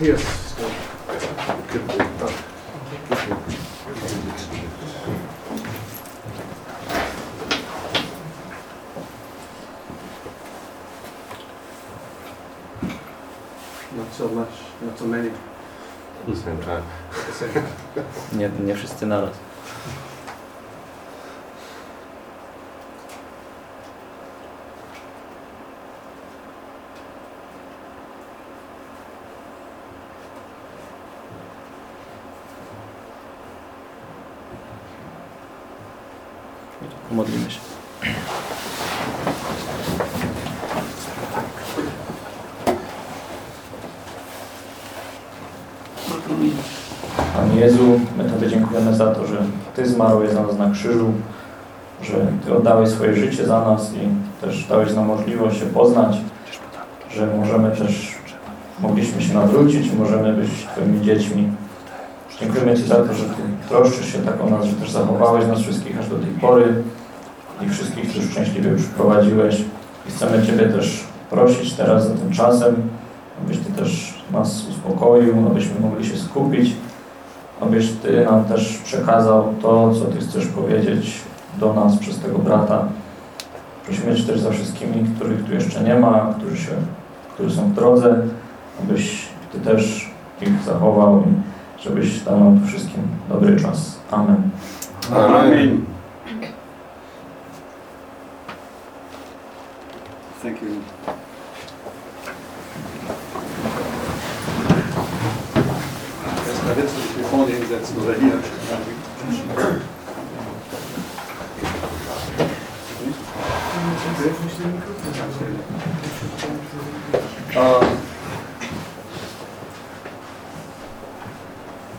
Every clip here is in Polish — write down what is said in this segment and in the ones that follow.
Jest. Not so much, not so many. Nie, nie wszyscy naraz. Pomodlimy się. Panie Jezu, my Tobie dziękujemy za to, że Ty zmarłeś za nas na krzyżu, że Ty oddałeś swoje życie za nas i też dałeś nam możliwość się poznać, że możemy też, mogliśmy się nawrócić, możemy być Twoimi dziećmi. Dziękujemy Ci za to, że Ty troszczysz się tak o nas, że też zachowałeś nas wszystkich aż do tej pory i wszystkich też szczęśliwie już prowadziłeś. I chcemy Ciebie też prosić teraz za tym czasem, abyś Ty też nas uspokoił, abyśmy mogli się skupić, abyś Ty nam też przekazał to, co Ty chcesz powiedzieć do nas przez tego brata. Prosimy Cię też za wszystkimi, których tu jeszcze nie ma, którzy, się, którzy są w drodze, abyś Ty też ich zachował i żebyś dał nam wszystkim dobry czas. Amen. Amen. Hinsetzen oder hier? Äh,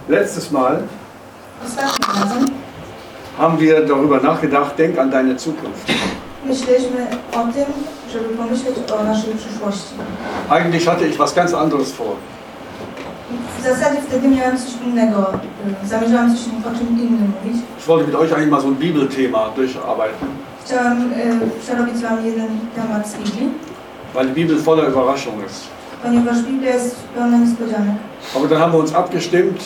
letztes Mal haben wir darüber nachgedacht, denk an deine Zukunft. myśleliśmy o tym, żeby pomyśleć o naszej przyszłości. Eigentlich hatte ich was ganz anderes vor. Zasadzie wtedy miałem coś innego, y, zamierzałam coś o czym innym mówić. Ich wollte mit euch eigentlich mal so ein Bibelthema durcharbeiten, Chciałam y, przerobić z Wami jeden temat z Biblii, weil die Bibel voller Überraschung ist. ponieważ Biblia jest pełna niespodzianek. Aber dann haben wir uns abgestimmt,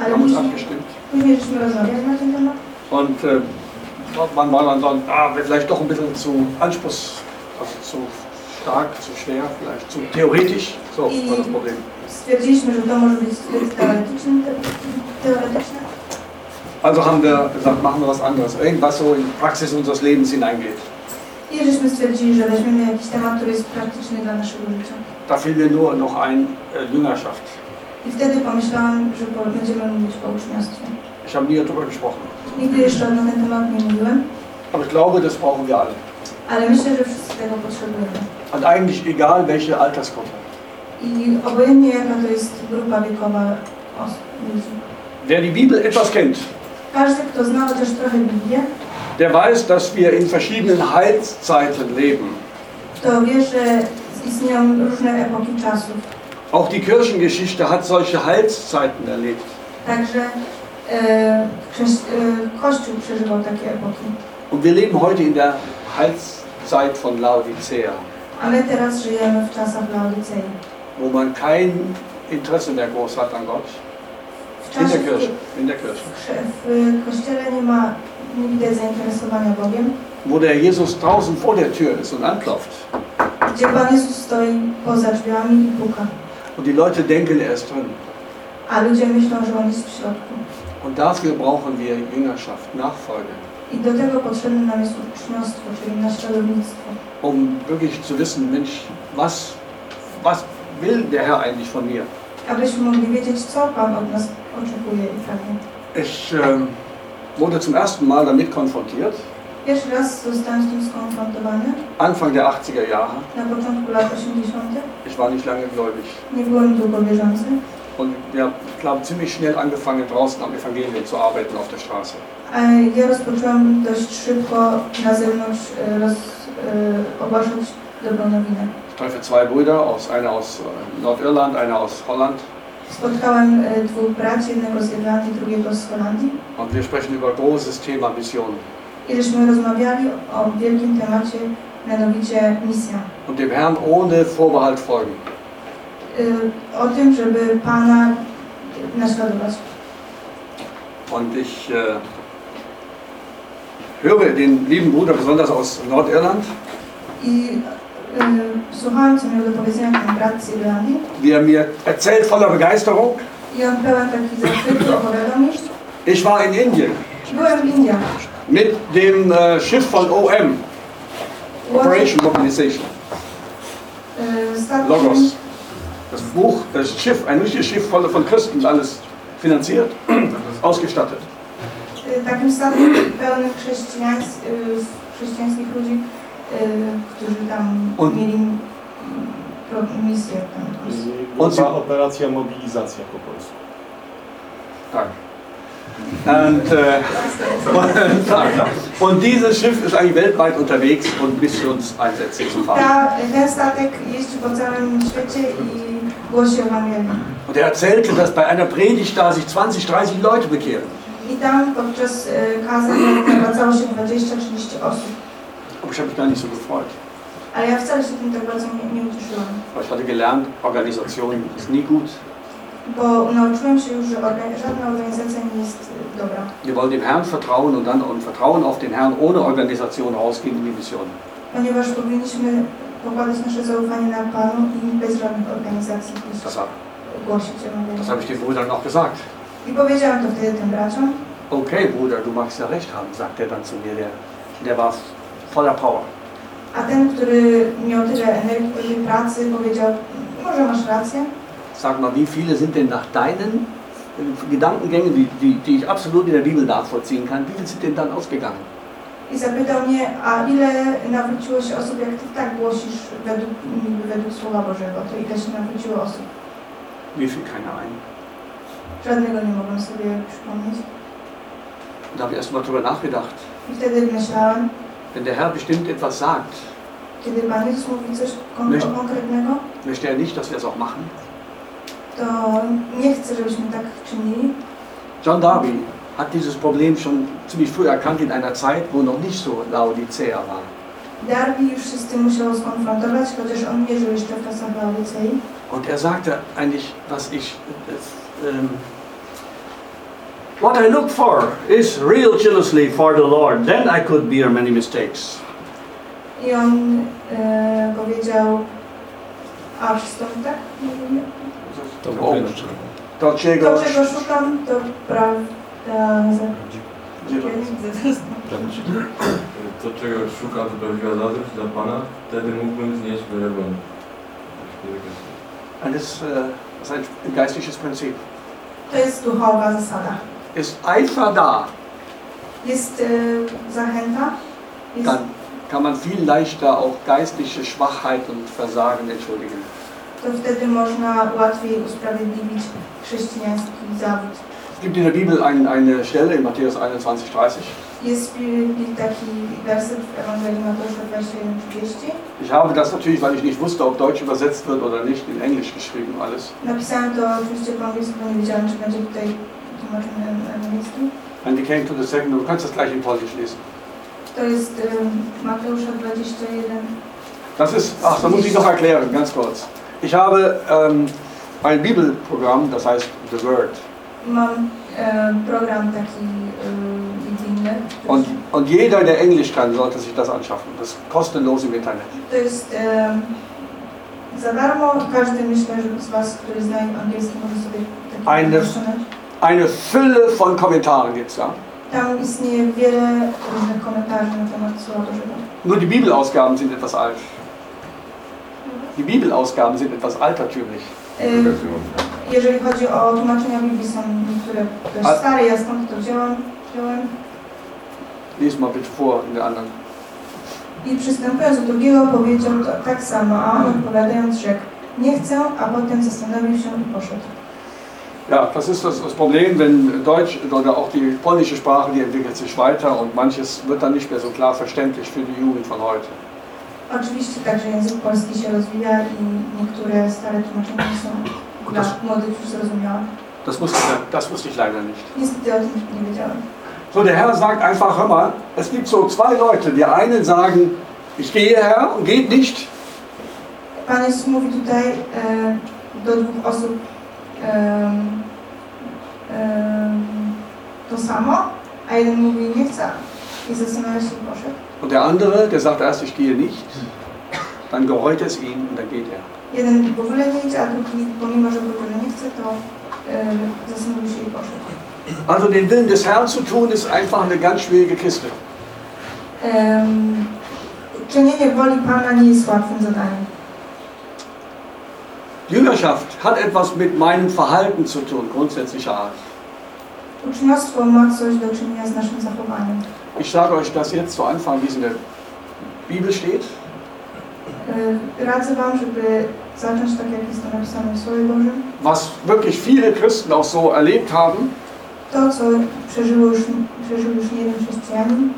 Ale haben uns abgestimmt później żeśmy rozmawiali na ten temat und äh, man war dann, dann ah, vielleicht doch ein bisschen zu anspruchs, also zu stark, zu schwer, vielleicht zu theoretisch. So war das Problem. Stwierdziliśmy, że to może być teoretyczne. teoretyczne. Also haben wir gesagt, machen wir was anderes, irgendwas so in Praxis unseres Lebens hineingeht. I żeśmy stwierdzili, że weźmiemy jakiś temat, który jest praktyczny dla naszego życia. Da fiel mir nur noch ein äh, Jüngerschaft. I wtedy pomyślałam, że po, będziemy mówić o uczniostwie. Ich habe nie darüber gesprochen. Nigdy jeszcze na ten temat nie mówiłem, Aber ich glaube, das brauchen wir alle. ale myślę, że wszyscy tego potrzebujemy. Und eigentlich egal, welche Altersgruppe. I obojętnie jaka to jest grupa wiekowa osób. Wer die Bibel etwas kennt, Każdy, kto zna chociaż trochę Biblię, der weiß, dass wir in verschiedenen Heilszeiten leben. to wie, że istnieją różne epoki czasów. Auch die Kirchengeschichte hat solche Heilszeiten erlebt. Także e, e, Kościół przeżywał takie epoki. Und wir leben heute in der Heilszeit von Laodicea, A my teraz żyjemy w czasach Laodycei. Wo man kein Interesse mehr groß hat an Gott. In der Kirche. In der Kirche. Wo der Jesus draußen vor der Tür ist und anklopft. Und die Leute denken, er ist drin. Und dafür brauchen wir Jüngerschaft, Nachfolge. Um wirklich zu wissen, Mensch, was, was will der Herr eigentlich von mir? Abyśmy mogli wiedzieć, co Pan od nas oczekuje i pragnie. Ich ähm, wurde zum ersten Mal damit konfrontiert, Pierwszy raz zostałem z tym skonfrontowany Anfang der 80er Jahre. na początku lat 80. Ich war nicht lange gläubig. Nie byłem długo wierzący. Und wir haben, ziemlich schnell angefangen, draußen am Evangelium zu arbeiten auf der Straße. Ja rozpoczęłam dość szybko na zewnątrz roz, e, ogłaszać dobrą nowinę. Ich treffe zwei Brüder, aus, einer aus äh, Nordirland, einer aus Holland. Spotkałem e, dwóch braci, jednego z Irlandii, drugiego z Holandii. Und wir sprechen über großes Thema Mission I żeśmy rozmawiali o wielkim temacie, mianowicie misja. und dem Herrn ohne Vorbehalt folgen. y, o tym, żeby Pana naśladować. Und ich äh, höre den lieben Bruder besonders aus Nordirland, I Irlandii. wie er mir erzählt voller Begeisterung. I on pełen. Ich war in Indien Byłem w Indiach. mit dem äh, Schiff von OM, Operation Mobilization, statkiem, Logos. Das Buch, das Schiff, ein richtiges Schiff voll von Christen, alles finanziert, ausgestattet. takim statkiem pełnym chrześcijańskich ludzi, którzy tam On- mieli misję. Tam. Sie- Była operacja mobilizacja po polsku. Tak. Und, äh, und, tak. und dieses Schiff ist eigentlich weltweit unterwegs und Missionseinsätze zu fahren. Ta, ten statek jeździ po całym świecie i głosi Ewangelię. Und er erzählte, dass bei einer Predigt da sich 20, 30 Leute bekehren. I tam podczas y, kazań nawracało się 20-30 osób. Aber ich habe mich gar nicht so gefreut. Ale ja wcale się tym tak bardzo nie, nie ucieszyłam. Weil ich hatte gelernt, Organisation ist nie gut. Bo nauczyłem się już, że orga- żadna organizacja nie jest y, dobra. Wir wollen dem Herrn vertrauen und dann und Vertrauen auf den Herrn ohne Organisation rausgehen in die Mission. Ponieważ powinniśmy pokładać nasze zaufanie na Panu i bez żadnych organizacji iść Das, das habe ich den Brüdern auch gesagt. I powiedziałem to wtedy tym braciom. Okay, Bruder, du magst ja recht haben, sagt er dann zu mir. Der, der war voller Power. A ten, który miał tyle energii tej pracy, powiedział, może masz rację. Sag mal, wie viele sind denn nach deinen äh, Gedankengängen, die, die, die ich absolut in der Bibel nachvollziehen kann, wie viele sind denn dann ausgegangen? I zapytał mnie, a ile nawróciło się osób, jak ty tak głosisz według, według Słowa Bożego, to ile się nawróciło osób? Mir fiel keiner ein. Żadnego nie mogłem sobie przypomnieć. Da habe ich erst mal drüber nachgedacht. I wtedy myślałem, Wenn der Herr bestimmt etwas sagt, möchte er nicht, dass wir es auch machen. John Darby hat dieses Problem schon ziemlich früh erkannt in einer Zeit, wo noch nicht so Laodicea war. Darby już się z tym musiał skonfrontować, chociaż on nie żył jeszcze w czasach Laodycei. Und er sagte eigentlich, was ich. äh, ähm, What I look for is real jealousy for the Lord. Then I could bear many mistakes. I on e, powiedział, a przystąpi tak? To było To, czego. To, czego szukam, to prawda. To, czego szukam, to prawdziwa zazdrość dla Pana, wtedy mógłbym znieść wielebłąd. Und das, äh, das ist ein geistliches Prinzip. To jest duchowa zasada. Ist Eifer da, Jest e, zachęta, jest, dann kann man viel leichter auch geistliche Schwachheit und Versagen entschuldigen. to wtedy można łatwiej usprawiedliwić chrześcijański zawód. Es gibt in der Bibel ein, eine Stelle in Matthäus 21, 30. Jest w Biblii taki werset w Ewangelii Mateusza 21:30. Ich habe das natürlich, weil ich nicht wusste, ob Deutsch übersetzt wird oder nicht, in Englisch geschrieben alles. Napisałem to oczywiście po angielsku, bo nie wiedziałem, czy będzie tutaj tłumaczone na angielski. And we came to the second, du kannst das gleich in Polnisch lesen. To jest Mateusza 21. Das ist, ach, da muss ich noch erklären, ganz kurz. Ich habe ähm, ein Bibelprogramm, das heißt The Word. Mam program taki e, biblijny. Und, und jeder, der Englisch kann, sollte sich das anschaffen. Das ist kostenlos im Internet. To jest za darmo. Każdy myślę, że z Was, który zna angielski, może sobie taki Eine-. Eine Fülle von Kommentaren gibt es da. Tam istnieje wiele różnych komentarzy na temat Słowa Bożego. Nur die Bibelausgaben sind etwas alt. Die Bibelausgaben sind etwas altertümlich. E, jeżeli chodzi o tłumaczenia Biblii, są niektóre dość stare, ja stąd to wziąłem. wziąłem. Lies mal bitte vor in der anderen. I przystępując do drugiego powiedział tak samo, a on odpowiadając rzekł, nie chcę, a potem zastanowił się i poszedł. Ja, das ist das, das Problem, wenn Deutsch oder auch die polnische Sprache, die entwickelt sich weiter und manches wird dann nicht mehr so klar verständlich für die Jugend von heute. Oczywiście także język polski się rozwija i niektóre stare tłumaczenia nie są dla młodych już zrozumiałe. Das wusste, ich- das wusste ich leider nicht. Niestety o tym nie wiedziałem. So, der Herr sagt einfach, hör mal, es gibt so zwei Leute. Die einen sagen, ich gehe Herr und geht nicht. Pan Jezus mówi tutaj, e, do dwóch osób to samo, a jeden mówi nie chcę i zastanawia się poszedł. Und der andere, der sagt erst, ich gehe nicht, dann gereut es ihn und dann geht er. Jeden w ogóle nie idzie, a drugi pomimo, że powiedział, że nie chce, to em, zastanowił się i poszedł. Also den Willen des Herrn zu tun, ist einfach eine ganz schwierige Kiste. Em, czynienie woli Pana nie jest łatwym zadaniem. Jüngerschaft hat etwas mit meinem Verhalten zu tun, grundsätzlicher Art. Uczniostwo ma coś do czynienia z naszym zachowaniem. Ich sage euch das jetzt zu Anfang, wie es in der Bibel steht. Y, Radzę Wam, żeby zacząć tak, jak jest to napisane w Słowie Bożym. was wirklich viele Christen auch so erlebt haben. To, co przeżyło już, przeżył już nie jeden chrześcijanin,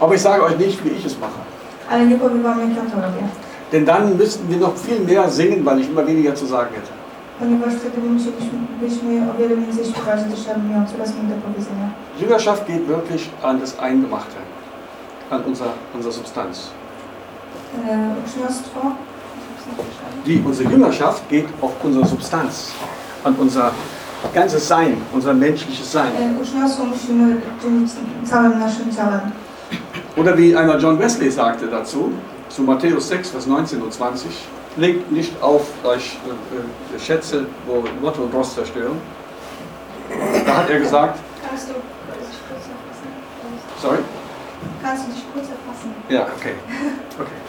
Aber ich sage euch nicht, wie ich es mache. ale nie powiem Wam, jak ja to robię. Denn dann müssten wir noch viel mehr singen, weil ich immer weniger zu sagen hätte. Ponieważ wtedy musieliśmy byśmy o wiele więcej śpiewać, gdyż ja bym miał coraz mniej do powiedzenia. Jüngerschaft geht wirklich an das Eingemachte, an unser, unsere Substanz. E, uczniostwo, Die, unsere Jüngerschaft geht auf unsere Substanz, an unser ganzes Sein, unser menschliches Sein. e. Oder wie einmal John Wesley sagte dazu, zu Matthäus 6, Vers 19 und 20, legt nicht auf euch äh, äh, Schätze, wo Motto und Rost zerstören. Da hat er gesagt, Kannst du dich kurz erfassen? sorry, Kannst du dich kurz erfassen? Ja, okay. okay.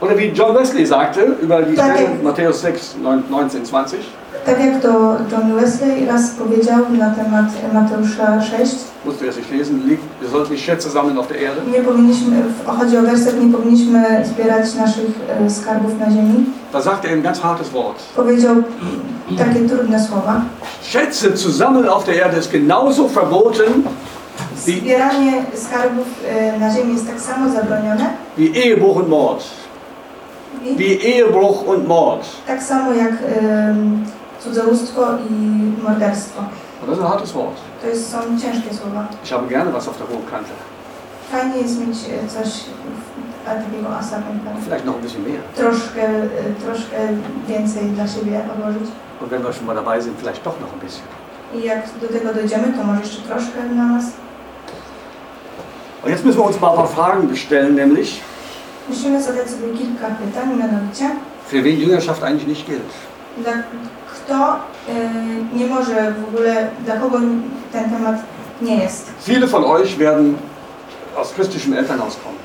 Oder wie John Wesley sagte über die. Stelle Matthäus 6, 19, 20, Tak jak to John Wesley raz powiedział na temat Mateusza 6, musst du nicht lesen, wir sollten nicht Schätze sammeln auf der Erde. nie powinniśmy, chodzi o werset, nie powinniśmy zbierać naszych e, skarbów na ziemi. Da sagt er ein ganz hartes Wort. Powiedział takie trudne słowa. Schätze zu sammeln auf der Erde ist genauso verboten Zbieranie skarbów e, na ziemi jest tak samo zabronione, wie Ehebruch und Mord. Wie Ehebruch und Mord. tak samo jak em, cudzołóstwo i morderstwo. Und das ist ein hartes Wort. To jest, są ciężkie słowa. Ich habe gerne was auf der hohen Kante. Fajnie jest mieć e, coś takiego asa. Vielleicht noch ein bisschen mehr. Troszkę, e, troszkę więcej dla siebie odłożyć. Und wenn wir schon mal dabei sind, vielleicht doch noch ein bisschen. I jak do tego dojdziemy, to może jeszcze troszkę dla nas. Und jetzt müssen wir uns mal ein paar Fragen stellen, nämlich, Musimy zadać sobie kilka pytań, mianowicie, für wen Jüngerschaft eigentlich nicht gilt. dla kto y, nie może w ogóle, dla kogo ten temat nie jest. Viele von euch werden aus christlichem Elternhaus kommen.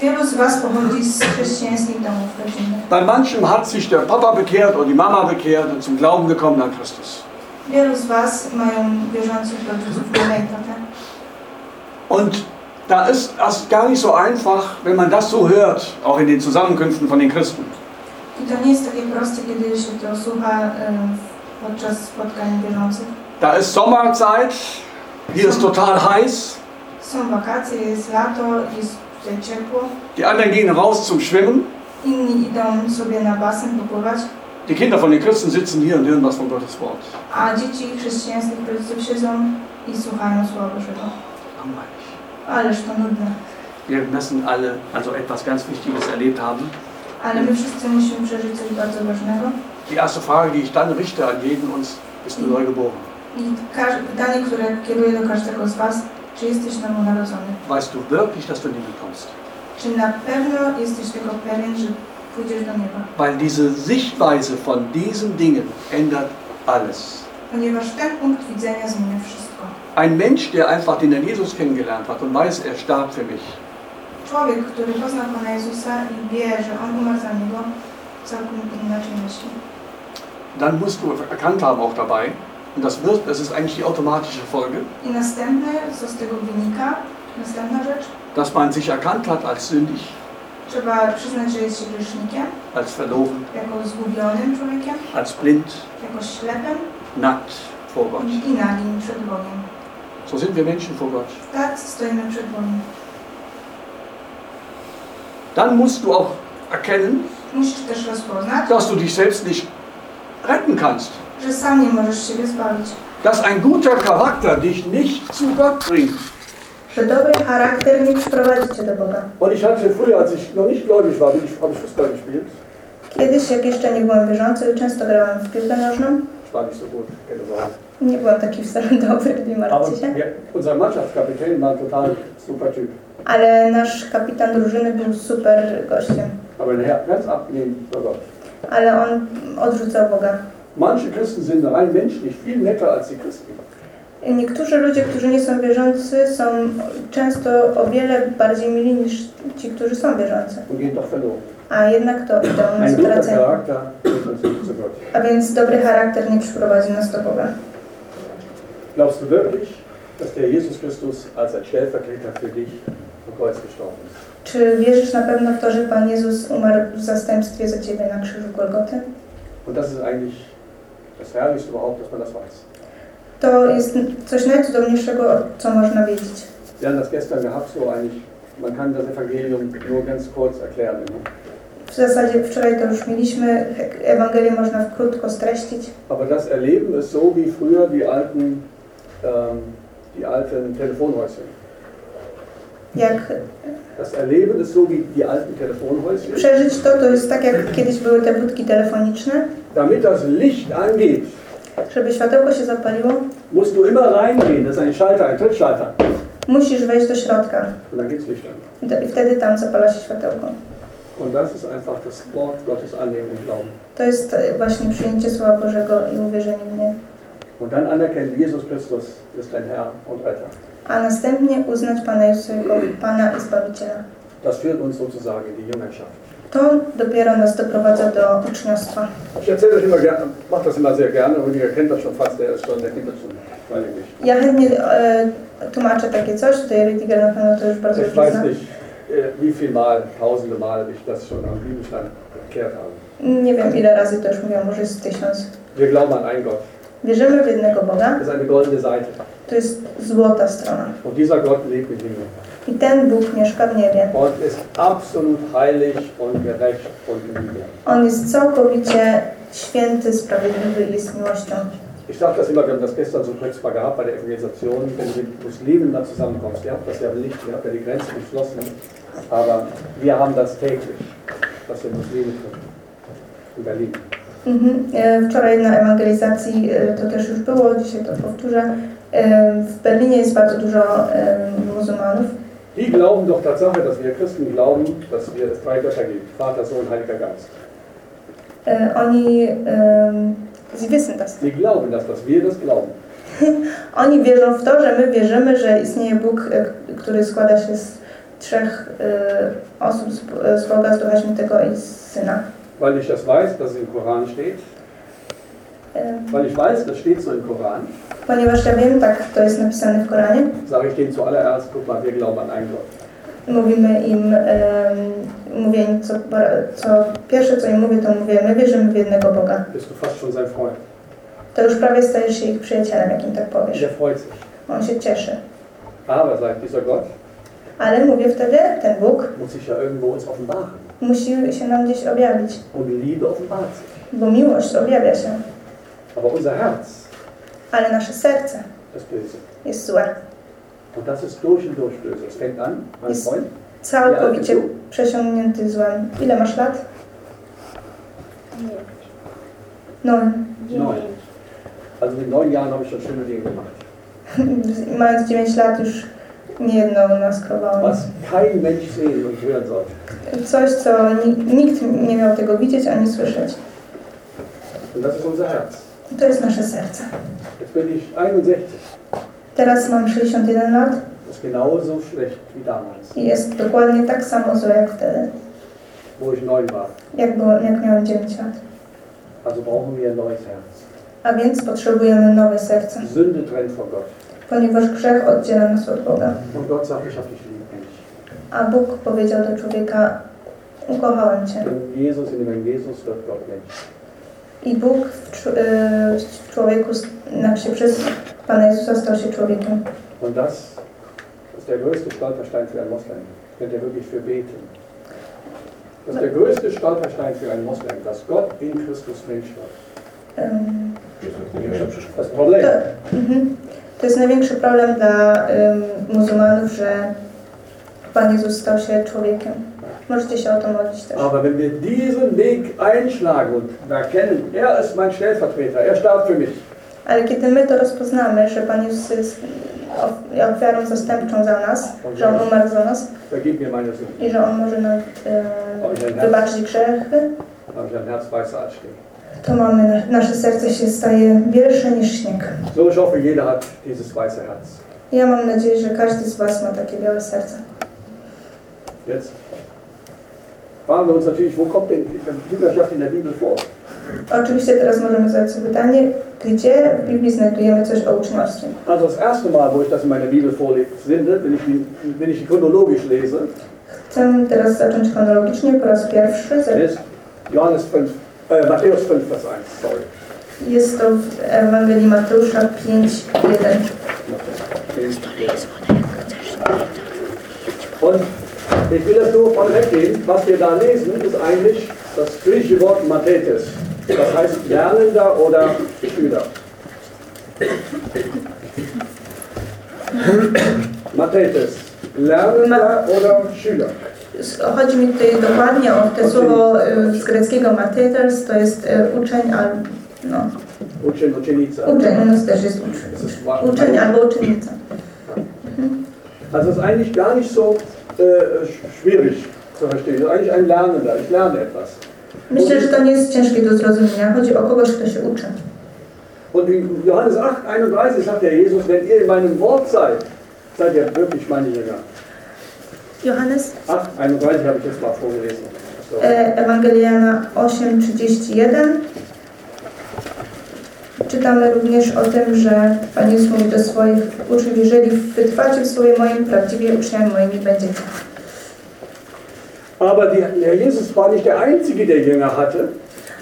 Wielu z Was pochodzi z chrześcijańskich domów rodzinnych. Bei manchem hat sich der Papa bekehrt oder die Mama bekehrt und zum Glauben gekommen an Christus. Wielu z Was mają wierzących rodziców, i tatę. Und da ist das gar nicht so einfach, wenn man das so hört, auch in den Zusammenkünften von den Christen. Wierzących. Da ist Sommerzeit, hier ist total heiß, die anderen gehen raus zum Schwimmen. Die Kinder von den Christen sitzen hier und hören was von Gottes Wort. a dzieci chrześcijańskich rodziców siedzą i słuchają Słowa Bożego. Langweilig. To nudne. Wir müssen alle also etwas ganz Wichtiges erlebt haben. Ale my wszyscy musimy przeżyć coś bardzo ważnego. Die erste Frage, die ich dann richte an jeden uns, bist du neu geboren? I każ- pytanie, które kieruję do każdego z Was, czy jesteś nowonarodzony? Weißt du wirklich, dass du in den Himmel kommst? Czy na pewno jesteś tego pewien, że pójdziesz do nieba? Weil diese Sichtweise von diesen Dingen ändert alles. Ponieważ ten punkt widzenia zmienia wszystko. Ein Mensch, der einfach den Herrn Jesus kennengelernt hat und weiß, er starb für mich, Człowiek, który poznał Pana Jezusa i wie, że On umarł za Niego, całkiem inaczej myśli. dann musst du erkannt haben auch dabei, und das, wird, das ist eigentlich die automatische Folge, I następne, co z tego wynika, następna rzecz, dass man sich erkannt hat als sündig, trzeba przyznać, że jest się grzesznikiem, als verloren, jako zgubionym człowiekiem, als blind, jako ślepym nackt vor Gott. i nagim przed Bogiem. So sind wir Menschen vor Gott. Tak przed Bogiem. Dann musst du auch erkennen, Musisz też rozpoznać, dass du dich selbst nicht retten kannst. że sam nie możesz siebie zbawić. Dass ein guter Charakter dich nicht zu Gott bringt. Że dobry charakter nie przyprowadzi cię do Boga. Und ich hatte früher, als ich noch nicht gläubig war, bin ich, habe ich Fußball gespielt. Kiedyś, jak jeszcze nie byłem wierzący, często grałem w piłkę nożną. Keine Sorge. Nie byłem taki wcale dobry, nie martwcie się. wir, unser Mannschaftskapitän war total super Typ. Ale nasz kapitan drużyny był super gościem. Aber Herr- ganz abnehmen Gott. Ale on odrzucał Boga. Manche Christen sind rein menschlich viel netter als die Christen. Niektórzy ludzie, którzy nie są wierzący, są często o wiele bardziej mili niż ci, którzy są wierzący. und gehen doch verloren. A jednak to idą na Ein guter stracenie. Charakter führt uns nicht zu Gott. A więc dobry charakter nie przyprowadzi nas do Boga. Glaubst du wirklich, dass der Jesus Christus als ein Stellvertreter für dich am Kreuz gestorben ist? Czy wierzysz na pewno w to, że Pan Jezus umarł w zastępstwie za Ciebie na krzyżu Golgoty? Und das ist eigentlich das Herrlichste überhaupt, dass man das weiß. To jest coś najcudowniejszego, co można wiedzieć. Wir haben das gestern gehabt, so eigentlich, man kann das Evangelium nur ganz kurz erklären. W zasadzie wczoraj to już mieliśmy, Ewangelię można krótko streścić, Aber das Erleben ist so wie früher die alten, ähm, die alten Telefonhäuschen. jak Das Erleben ist so wie die alten Telefonhäuschen. przeżyć to, to jest tak jak kiedyś były te budki telefoniczne. Damit das Licht angeht, Żeby światełko się zapaliło, musst du immer reingehen. Das ist ein Schalter, ein Trittschalter. musisz wejść do środka i wtedy tam zapala się światełko. Und das ist einfach das Wort Gottes annehmen und glauben. To jest e, właśnie przyjęcie Słowa Bożego i uwierzenie w nie. Und dann anerkennen, Jesus Christus ist dein Herr und Retter. A następnie uznać Pana Jezusa jako Pana i Zbawiciela. Das führt uns sozusagen in die Jüngerschaft. To dopiero nas doprowadza do uczniostwa. Ich erzähle das immer gerne, mache das immer sehr gerne. Rüdiger kennt das schon fast, der ist schon, der kennt das schon, weiß ich nicht. Ja chętnie e, tłumaczę takie coś, tutaj Rydiger na pewno to już bardzo Ich weiß zna. nicht, wie viel Mal, tausende Mal ich das schon am Bibelstand erklärt habe. Nie wiem ile razy to już mówiłam, może jest tysiąc. Wir glauben an einen Gott. Wierzymy w jednego Boga, Das ist eine goldene Seite. to jest złota strona. Und dieser Gott lebt im Himmel. I ten Bóg mieszka w niebie. Und ist absolut heilig und gerecht und liebe. On jest całkowicie święty, sprawiedliwy i jest miłością. Ich sage das immer, wir haben das gestern so kurz mal gehabt bei der Evangelisation, wenn du mit Muslimen da zusammenkommst. Ihr habt das ja nicht, ihr habt ja die Grenzen geschlossen, aber wir haben das täglich, dass wir Muslime treffen. In Berlin. Mhm. E, Wczoraj na ewangelizacji e, to też już było, dzisiaj to powtórzę. E, W Berlinie jest bardzo dużo e, muzułmanów. Die glauben doch Tatsache, dass wir Christen glauben, dass wir es drei Götter gibt. Vater, Sohn, Heiliger Geist. Oni, sie wissen das. Die glauben das, dass wir das glauben. Oni wierzą w to, że my wierzymy, że istnieje Bóg, e, który składa się z trzech e, osób, z, z Boga, z Ducha Świętego i z Syna. Weil ich das weiß, dass im Koran steht. E, Weil ich weiß, das steht so im Koran, Ponieważ ja wiem, tak to jest napisane w Koranie, sage ich denen zuallererst, guck mal, wir glauben an einen Gott. Mówimy im, em, mówię im, co, co pierwsze co im mówię, to mówię, my wierzymy w jednego Boga. Freund. To już prawie stajesz się ich przyjacielem, jak im tak powiesz. On się cieszy. Aber, sagt dieser Gott, Ale mówię wtedy, ten Bóg musi się nam gdzieś objawić, bo miłość objawia się, ale nasze serce jest złe. Freund, Całkowicie przesiągnięty złem. Ile masz lat? No, neun. Also mit neun Jahren habe ich schon schlimme Dinge gemacht. mając 9 lat już niejedną naskrowałem. Was kein Mensch sehen und hören sollte. Coś, co ni- nikt nie miał tego widzieć ani słyszeć. Und das ist unser Herz. To jest nasze serce. Jetzt bin ich 61. Teraz mam 61 lat ist genauso schlecht wie damals, i jest dokładnie tak samo złe jak wtedy, wo ich neun war. jak, było, jak miałem 9 lat. Also brauchen wir ein neues Herz. A więc potrzebujemy nowe serce, Sünde trennt von Gott. ponieważ grzech oddziela nas od Boga. Und Gott sagt, ich habe dich lieb, Mensch. A Bóg powiedział do człowieka, ukochałem Cię. In Jesus, in dem Jesus wird Gott Mensch. I Bóg w, czu- y, w człowieku, znaczy przez Pana Jezusa stał się człowiekiem. Und das ist der größte Stolperstein für einen Moslem. Könnt ihr wirklich für beten. Das ist der größte Stolperstein für einen Moslem, dass Gott in Christus Mensch wird. Ym, Das Problem. To, mhm. to jest największy problem dla ym, muzułmanów, że Pan Jezus stał się człowiekiem. Możecie się o to modlić też. Aber wenn wir diesen Weg einschlagen und erkennen, er ist mein Stellvertreter, er starb für mich, Ale kiedy my to rozpoznamy, że Pan Jezus jest of- ofiarą zastępczą za nas, że On umarł za nas Sünden. i że On może nam e, wybaczyć grzechy, to mamy, nasze serce się staje bielsze niż śnieg. So, ich hoffe, jeder hat dieses weiße Herz. Ja mam nadzieję, że każdy z Was ma takie białe serce. Jetzt fragen wir uns natürlich, wo kommt denn Jüngerschaft in der Bibel vor? Oczywiście teraz możemy zadać sobie pytanie, gdzie w Biblii znajdujemy coś o uczniostwie. Also das erste Mal, wo ich das in meiner Bibel vorfinde, wenn ich, wenn ich chronologisch lese, Chcę teraz zacząć chronologicznie po raz pierwszy. Ist Johannes 5, äh, Matthäus 5, Vers 1, sorry. Jest to w Ewangelii Mateusza 5:1. Und ich will das nur von weggehen. Was wir da lesen, ist eigentlich das griechische Wort Mathetes. Das heißt Lernender oder Schüler. Mathetes. Lernender oder Schüler. Chodzi mi tutaj dokładnie o te słowo z greckiego matetes, to jest uczeń albo no, Uczeń, uczennica. uczeń, nas też jest uczeń. Das ist Uczeń albo uczennica. Also es ist eigentlich gar nicht so schwierig zu verstehen. Ist eigentlich ein Lernender. Ich lerne etwas. Myślę, że to nie jest ciężkie do zrozumienia. Chodzi o kogoś, kto się uczy. Und in Johannes 8, 21 sagt der Jesus, wenn ihr in meinem Wort seid, seid ihr wirklich meine Jünger. Johannes, 8, 31 habe ich jetzt mal vorgelesen. So. e, Ewangelia 8:31. Czytamy również o tym, że Pan Jezus mówi do swoich uczniów, jeżeli wytrwacie w słowie moim, prawdziwie uczniami moimi będziecie. Aber die, der Jesus war nicht der Einzige, der Jünger hatte.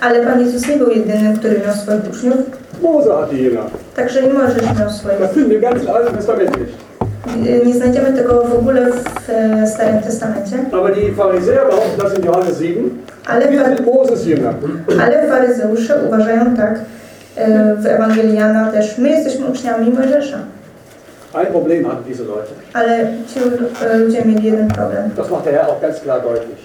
Ale Pan Jezus nie był jedynym, który miał swoich uczniów. Mose hatte Jünger. Także i Mojżesz miał swoich. Das finden wir im ganzen Alten Testament nicht. Y, Nie znajdziemy tego w ogóle w e, Starym Testamencie, Aber die Pharisäer behaupten das in Johannes 7. ale, Wir fa- sind Moses Jünger. ale faryzeusze uważają tak w Ewangelii Jana też, my jesteśmy uczniami Mojżesza. Ein Problem hatten diese Leute. Ale ci e, ludzie mieli jeden problem. Das macht der Herr auch ganz klar deutlich.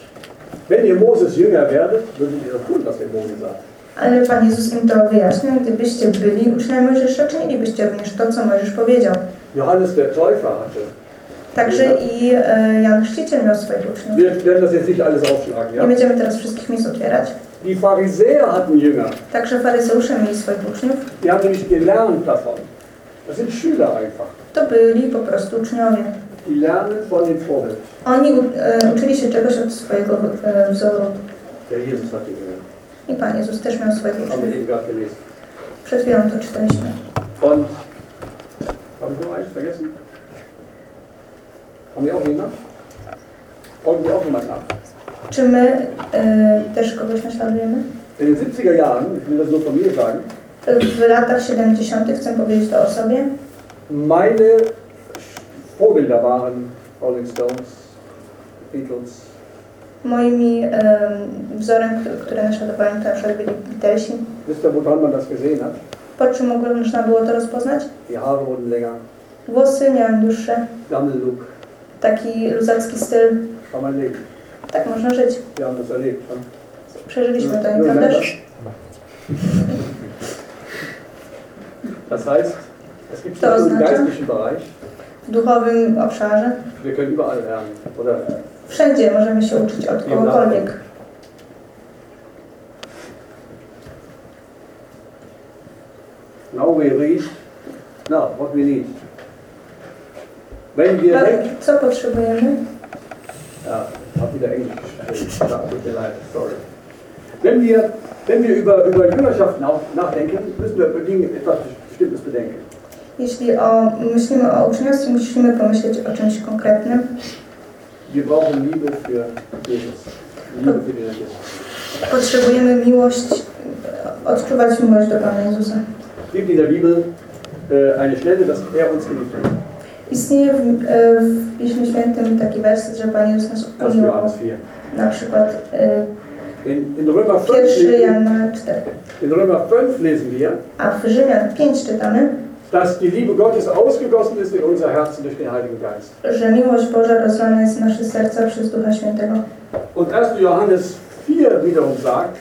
Wenn ihr Moses Jünger werdet, würdet ihr tun, was der Mose sagt. Ale Pan Jezus im to wyjaśniał, gdybyście byli uczniami Mojżesza, czynilibyście również to, co Mojżesz powiedział. Johannes der Täufer hatte. Także i e, Jan Chrzciciel miał swoich uczniów. Wir werden das jetzt nicht alles aufschlagen. Nie Ja? będziemy teraz wszystkich miejsc otwierać. Die Pharisäer hatten Jünger. Także faryzeusze mieli swoich uczniów. Die haben nämlich gelernt davon. Das sind Schüler einfach. To byli po prostu uczniowie. Die lernen von dem Vorbild. Oni e, uczyli się czegoś od swojego e, wzoru. Der Jesus hatte Jünger. I Pan Jezus też miał swoich uczniów. Przed chwilą to czytaliśmy. Und, haben wir eins vergessen? Haben wir auch jemand? Folgen wir auch jemand nach? Czy my e, też kogoś naśladujemy? In den 70er Jahren, ich will das nur von mir sagen, W latach 70. chcę powiedzieć to o sobie. meine Vorbilder waren Rolling Stones, Beatles, Moimi e, wzorem, k- które naśladowałem, to na przykład byli Beatlesi. wisst ihr, woran man das gesehen hat? Po czym mogło- można było to rozpoznać? Die Haare wurden länger, Włosy miałem dłuższe, Gammel-Look, taki luzacki styl. kann man leben. Tak można żyć. Przeżyliśmy to, nieprawdaż? Das heißt, es gibt To oznacza? geistlichen Bereich, W duchowym obszarze. wir können überall lernen. Oder Wszędzie możemy się uczyć od kogokolwiek. now we reach, now what we need. Wenn wir Tak, Co potrzebujemy? Ja, ich habe wieder Englisch tut mir leid, sorry. Wenn wir, wenn wir über, über Jüngerschaft nach- nachdenken, müssen wir über Dinge etwas Bestimmtes bedenken. Jeśli o, myślimy o uczniostwie, musimy pomyśleć o czymś konkretnym. Wir brauchen Liebe für Jesus. Liebe für Jesus. Potrzebujemy miłość, odczuwać miłość do Pana Jezusa. Gibt in der Bibel äh, eine Stelle, dass er uns geliebt hat. Istnieje w, e, w Piśmie Świętym taki werset, że Pan Jezus nas umiłował. Johannes 4. Na przykład e, In, in Römer 5, pierwszy lesen, Jana 4. in Römer 5 lesen wir, A w Rzymian 5 czytamy, dass die Liebe Gottes ausgegossen ist in unser Herzen durch den Heiligen Geist. że miłość Boża rozlana jest w nasze serca przez Ducha Świętego. Und 1. Johannes 4 wiederum sagt,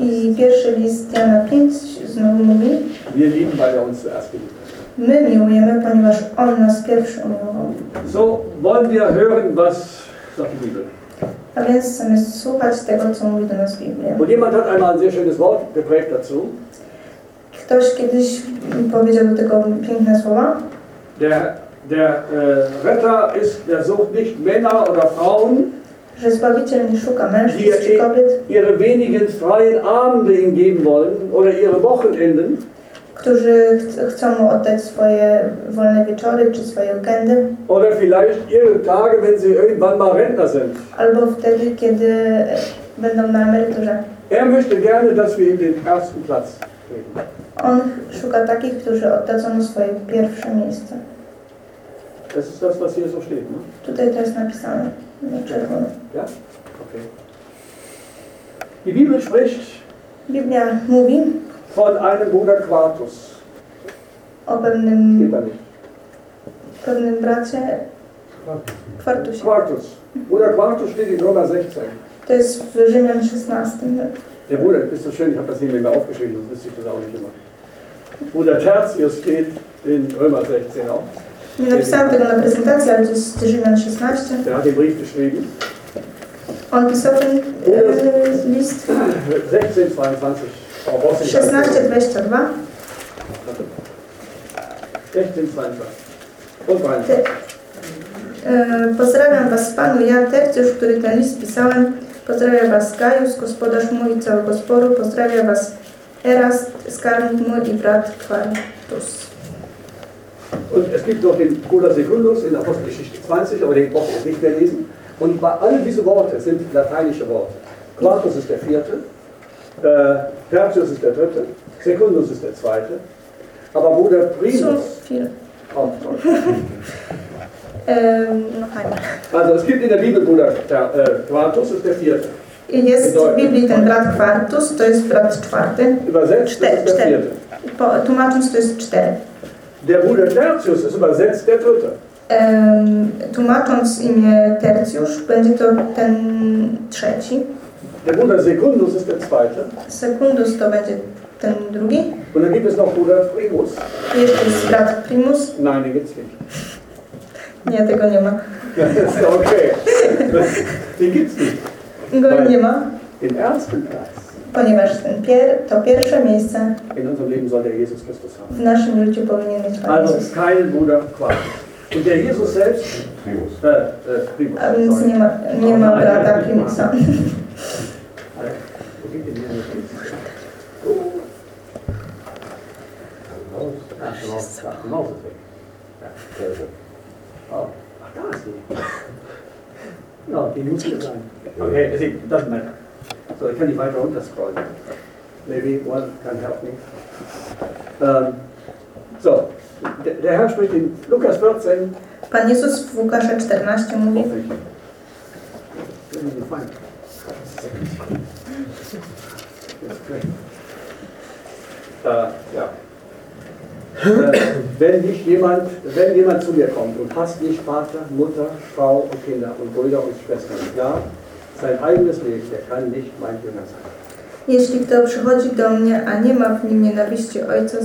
I pierwszy list Jana 5 znowu mówi, wir lieben, weil er uns zuerst geliebt. My miłujemy, ponieważ On nas pierwszy umiłował. So wollen wir hören, was sagt die Bibel. A więc chcemy słuchać tego, co mówi do nas Biblia. Und jemand hat einmal ein sehr schönes Wort geprägt dazu. Ktoś kiedyś powiedział do tego piękne słowa, Der, der äh, Retter ist, der sucht nicht Männer oder Frauen, że Zbawiciel nie szuka mężczyzn czy kobiet, ihre wenigen freien Abende ihm geben wollen oder ihre Wochenenden, którzy ch- chcą mu oddać swoje wolne wieczory czy swoje weekendy, oder vielleicht ihre Tage, wenn sie irgendwann mal Rentner sind. albo wtedy, kiedy e, będą na emeryturze. Er möchte gerne, dass wir ihm den ersten Platz geben. On szuka takich, którzy oddadzą mu swoje pierwsze miejsce. Das ist das, was hier so steht. Ne? Tutaj to jest napisane na czerwono. Ja? Okay. Die Bibel spricht Biblia mówi von einem Bruder Quartus. o pewnym, nicht. pewnym bracie Kwartusie. Quartus. Bruder Quartus steht in Römer 16. To jest w Rzymian 16. Der Bruder, das ist so schön, ich habe das hier mehr aufgeschrieben, sonst wüsste ich das auch nicht immer. Bruder Tertius steht in Römer 16 auch. Nie napisałam tego na prezentacji, ale to jest Rzymian 16. Der hat den Brief geschrieben. On pisał ten e, list 16, 22. Oh, brauchst du nicht alles. 16-22. 16, 22. Und 23. Ty, e, pozdrawiam Was Panu, ja Tercjusz, który ten list pisałem. Pozdrawia Was Gajus, gospodarz mój i całego zboru. Pozdrawia Was Erast, skarbnik mój i brat Kwartus. Und es gibt noch den Bruder Secundus in Apostelgeschichte 20, aber den braucht ihr nicht mehr lesen. Und alle diese Worte sind lateinische Worte. Quartus ist der vierte, äh, Tertius ist der dritte, Secundus ist der zweite, aber Bruder Zu Primus viel. auch. E, no fajnie. Also es gibt in der Bibel Bruder äh, Quartus ist der vierte. I Jest w Biblii ten brat Kwartus, to jest brat czwarty. Übersetzt das ist der vierte. Po, tłumacząc to jest cztery. Der Bruder Tertius ist übersetzt der dritte. Em, tłumacząc imię Tercjusz, będzie to ten trzeci. Der Bruder Secundus ist der zweite. Sekundus to będzie ten drugi. Und dann gibt es noch Bruder Primus. Jeszcze jest brat Primus. Nein, den gibt's nicht. Nie, tego nie ma. Das ist okay. Den gibt's nicht. Go nie ma, Den ersten Platz ponieważ ten pier, to pierwsze miejsce in unserem Leben soll der Jesus Christus haben. w naszym życiu powinien mieć Pan Also Jezus. kein Bruder Quartus. Und der Jesus selbst, äh, äh, Primus, A więc sorry. nie ma, nie ma brata Primusa. Oh, ach, da ist die. Ja, die muss hier sein. Okay, it doesn't matter. So, ich kann die weiter runter scrollen. Maybe one can help me. Ähm, so, der, der Herr spricht in Lukas 14. Pan Jezus w Łukasza 14 mówi, Hoffe Äh, ja. Äh, wenn nicht jemand, wenn jemand zu mir kommt und hasst nicht Vater, Mutter, Frau und Kinder und Brüder und Schwestern, ja, sein eigenes Leben, der kann nicht mein Jünger sein. jeśli kto przychodzi do mnie, a nie ma w nim nienawiści ojca,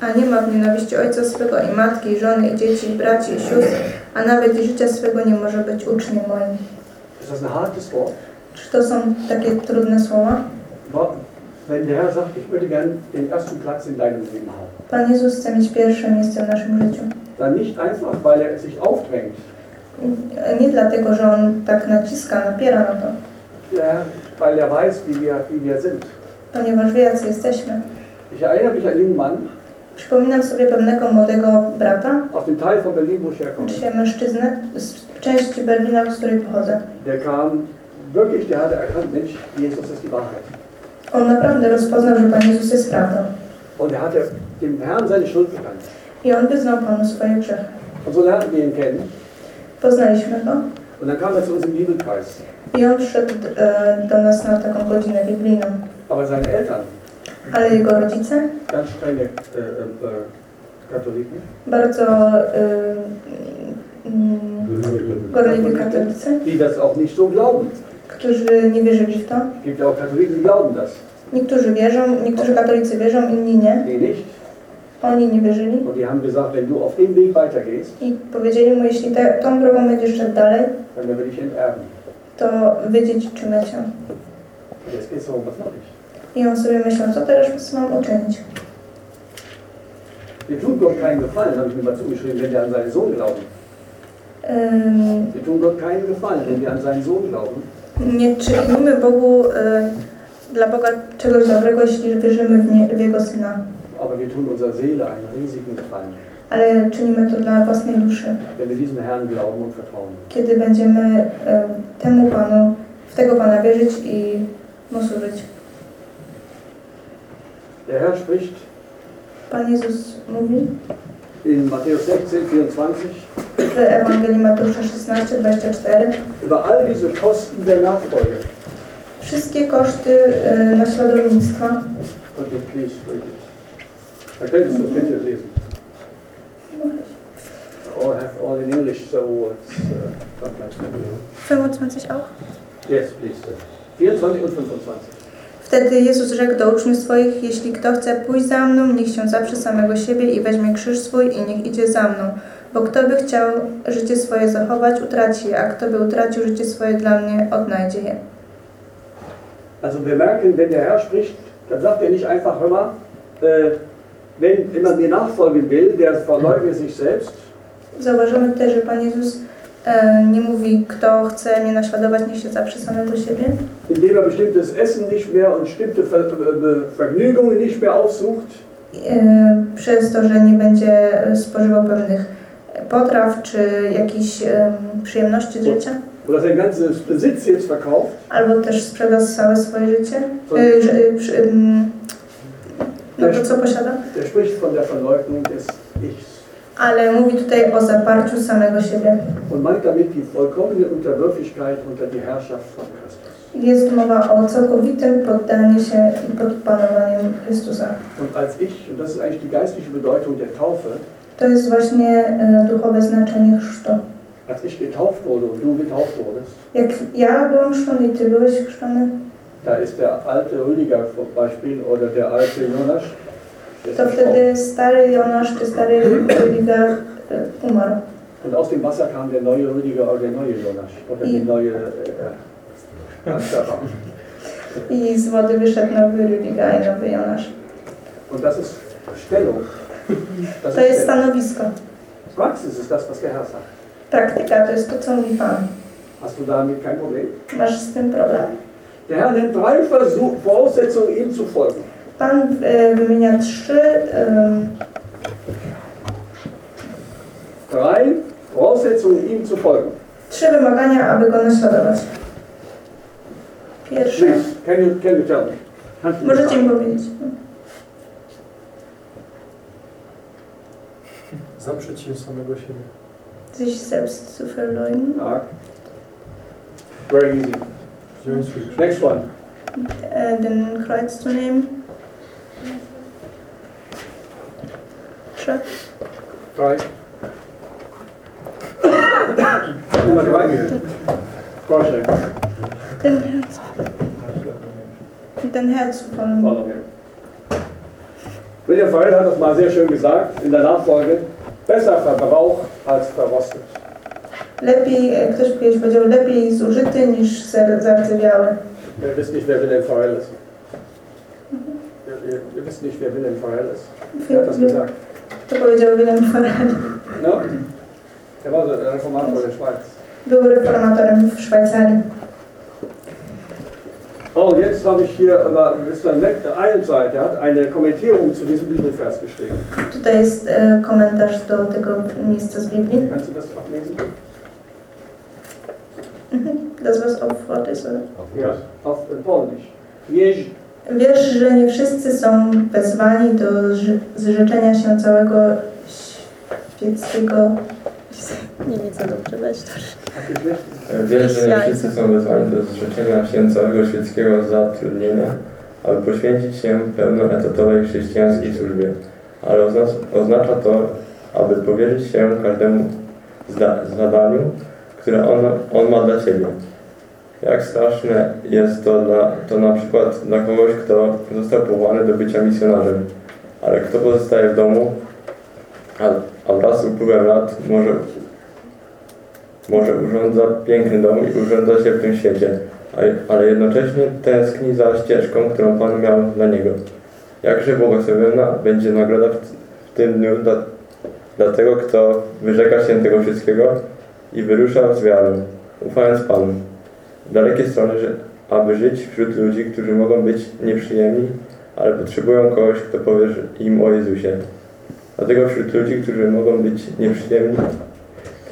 a nie ma w nienawiści ojca swego i matki, i żony, i dzieci, i braci, i sióstr, a nawet i życia swego nie może być uczniem moim. Ist das ein hartes Wort? Czy to są takie trudne słowa? Wa- Wenn der Herr sagt, ich möchte gern den ersten Platz in deinem Leben haben, Pan Jezus chce mieć pierwsze miejsce w naszym życiu. dann nicht einfach, weil er sich aufdrängt, Nie dlatego, że On tak naciska, napiera na to, ja, weil er weiß, wie wir, wie wir sind. ponieważ wie, jacy jesteśmy. Ich erinnere mich an einen jungen Mann Przypominam sobie pewnego młodego brata, aus dem Teil von Berlin, wo ich herkomme. dzisiaj mężczyznę z części Berlina, z której pochodzę. Der kam wirklich, der hatte erkannt, Mensch, Jesus ist die Wahrheit. On naprawdę rozpoznał, że Pan Jezus jest prawdą. Und er hatte dem Herrn seine Schuld bekannt. I on wyznał Panu swoje grzechy. Und so lernten wir ihn kennen. Poznaliśmy go Und dann kam er zu uns im Bibelkreis. i on przyszedł e, do nas na taką godzinę biblijną. Aber seine Eltern, Ale jego rodzice, ganz strenge äh, Katholiken, bardzo e, mm, gorliwi katolicy, die das auch nicht so glauben. Którzy nie wierzyli w to. Es gibt ja auch Katholiken, die glauben das. Niektórzy wierzą, niektórzy katolicy wierzą, inni nie. Die nicht. Oni nie wierzyli Und die haben gesagt, wenn du auf dem Weg weitergehst, i powiedzieli mu, jeśli te, tą drogą będziesz szedł dalej, dann enterben. to wydziedziczymy cię. Und jetzt geht es darum, was mache ich? I on sobie myślał, co teraz mam uczynić? Wir tun Gott keinen Gefallen, habe ich mir mal zugeschrieben, wenn wir an seinen Sohn glauben. Ym, Wir tun Gott keinen Gefallen, wenn wir an seinen Sohn glauben. Nie czynimy Bogu, y, dla Boga czegoś dobrego, jeśli wierzymy w, nie, w Jego Syna. Aber wir tun unserer Seele einen riesigen Gefallen, Ale czynimy to dla własnej duszy. wenn wir diesem Herrn glauben und vertrauen. Kiedy będziemy y, temu Panu, w tego Pana wierzyć i Mu służyć. Der Herr spricht Pan Jezus mówi in Matthäus 16, 24 w Ewangelii Mateusza 16, 24 über all diese Kosten der Nachfolge. wszystkie koszty y, naśladownictwa. Du please read it. Da könntest du bitte lesen. All have all in English, so it's uh, sometimes. 25 auch. Yes, please. sir. 24 und 25. Wtedy Jezus rzekł do uczniów swoich, jeśli kto chce pójść za mną, niech się zaprze samego siebie i weźmie krzyż swój i niech idzie za mną. Bo kto by chciał życie swoje zachować, utraci je, a kto by utracił życie swoje dla mnie, odnajdzie je. Also wir merken, wenn der Herr spricht, dann sagt er nicht einfach, hör mal, äh, wenn jemand mir nachfolgen will, der verleugne sich selbst, Zauważymy tutaj, że Pan Jezus nie mówi, kto chce mnie naśladować, niech się zaprze samego siebie, indem er bestimmtes Essen nicht mehr und bestimmte Ver Vergnügungen nicht mehr aufsucht, e, przez to, że nie będzie spożywał pewnych potraw czy jakichś e, przyjemności z życia, oder sein ganzes Besitz jetzt verkauft, albo też sprzeda całe swoje życie, e, e, no to co posiada, der spricht von der Verleugnung des Ichs ale mówi tutaj o zaparciu samego siebie. und meint damit die vollkommene Unterwürfigkeit unter die Herrschaft von Christus. Jest mowa o całkowitym poddaniu się i podpanowaniu Chrystusa. Und als Ich, und das ist eigentlich die geistliche Bedeutung der Taufe, To jest właśnie e, duchowe znaczenie chrztu. als ich getauft wurde und du getauft wurdest, Jak ja byłam chrzczony i ty byłeś chrzczony, da ist der alte Rüdiger zum Beispiel oder der alte Jonas, to wtedy stary Jonasz czy stary Rüdiger e, umarł. Und aus dem Wasser kam der neue Rüdiger oder der neue Jonas oder I- neue äh, Amsterdam. I z wody wyszedł nowy Rüdiger i nowy Jonasz. Und das ist Stellung. Das To jest Stellung. stanowisko. Praxis ist das, was der Herr sagt. Praktyka to jest to, co mówi Pan. Hast du damit kein Problem? Masz z tym problem. Der Herr nennt drei Versuch, Voraussetzungen, ihm zu folgen. Pan e, wymienia trzy, Drei Voraussetzungen, ihm zu folgen. trzy wymagania, aby go naśladować. Pierwsze. Can you, can you tell me? Możecie mi powiedzieć. Zaprzeć się samego siebie. Sich selbst zu verleugnen. Tak. Very easy. Next one. Den Kreuz zu nehmen. Trzy. Drei. Nummer drei. Den Herz. Den Herz zu folgen. Follow me. William Farrell hat das mal sehr schön gesagt in der Nachfolge. Besser verbraucht als verrostet. Lepiej, ktoś kiedyś powiedział, lepiej zużyty niż zardzewiały. Ihr wisst nicht, wer William Farrell ist. Wisst nicht, wer William Farrell ist. Wer hat das gesagt? To powiedział Willem Farel. No? Er war der Reformator der Schweiz. Był reformatorem w Szwajcarii. Oh, und jetzt habe ich hier über Mr. Mac Ironside, der hat eine Kommentierung zu diesem Bibelvers geschrieben. Tutaj jest e, komentarz do tego miejsca z Biblii. Kannst du das ablesen? Mhm. Das was auf Wort ist, oder? Ja, auf Polnisch. Jeź, Wiesz, że nie wszyscy są wezwani do zrzeczenia się całego świeckiego... Nie widzę dobrze, weź to. Wiesz, że nie wszyscy są wezwani do zrzeczenia się całego świeckiego zatrudnienia, aby poświęcić się pełnoetatowej chrześcijańskiej służbie. Ale oznacza, to, aby powierzyć się każdemu zadaniu, które on, on ma dla Ciebie. Jak straszne jest to, dla, to na przykład dla kogoś, kto został powołany do bycia misjonarzem, ale kto pozostaje w domu, a, a wraz z upływem lat może, może urządza piękny dom i urządza się w tym świecie, ale jednocześnie tęskni za ścieżką, którą Pan miał dla niego. Jakże błogosławiona będzie nagroda w, w tym dniu dla, dla tego, kto wyrzeka się tego wszystkiego i wyrusza z wiarą, ufając Panu. Dalekie strony, że, aby żyć wśród ludzi, którzy mogą być nieprzyjemni, ale potrzebują kogoś, kto powie że- im o Jezusie. Dlatego wśród ludzi, którzy mogą być nieprzyjemni,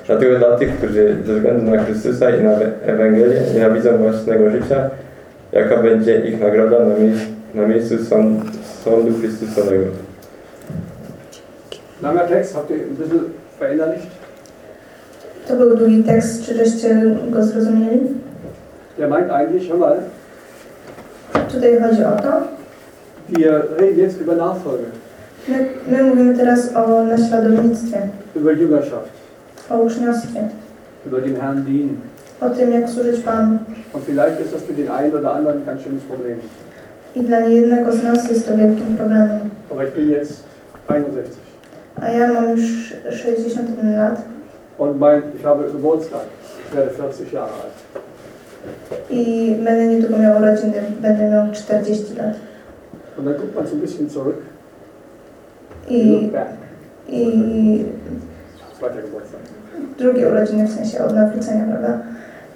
dlatego dla tych, którzy ze względu na Chrystusa i na Ewangelię nienawidzą własnego życia, jaka będzie ich nagroda na, miejsc, na miejscu sąd, sądu Chrystusowego. Langer Text, habt ihr ein bisschen verinnerlicht? To był długi tekst, czy żeście go zrozumieli? Der meint eigentlich, hör mal, Tutaj chodzi o to, wir reden jetzt über Nachfolge, my, my mówimy teraz o naśladownictwie, über Jüngerschaft, o uczniostwie, über dem Herrn dienen. o tym, jak służyć Panu. Und vielleicht ist das für den einen oder anderen ein ganz schönes Problem. I dla niejednego z nas jest to wielkim problemem. Aber ich bin jetzt 61 A ja mam już 61 lat und mein, ich habe Geburtstag. Ich werde 40 Jahre alt. I będę niedługo miał urodziny, będę miał 40 lat. Zurück. I, Look back. i Zweiter Geburtstag. drugie urodziny w sensie od nawrócenia, prawda?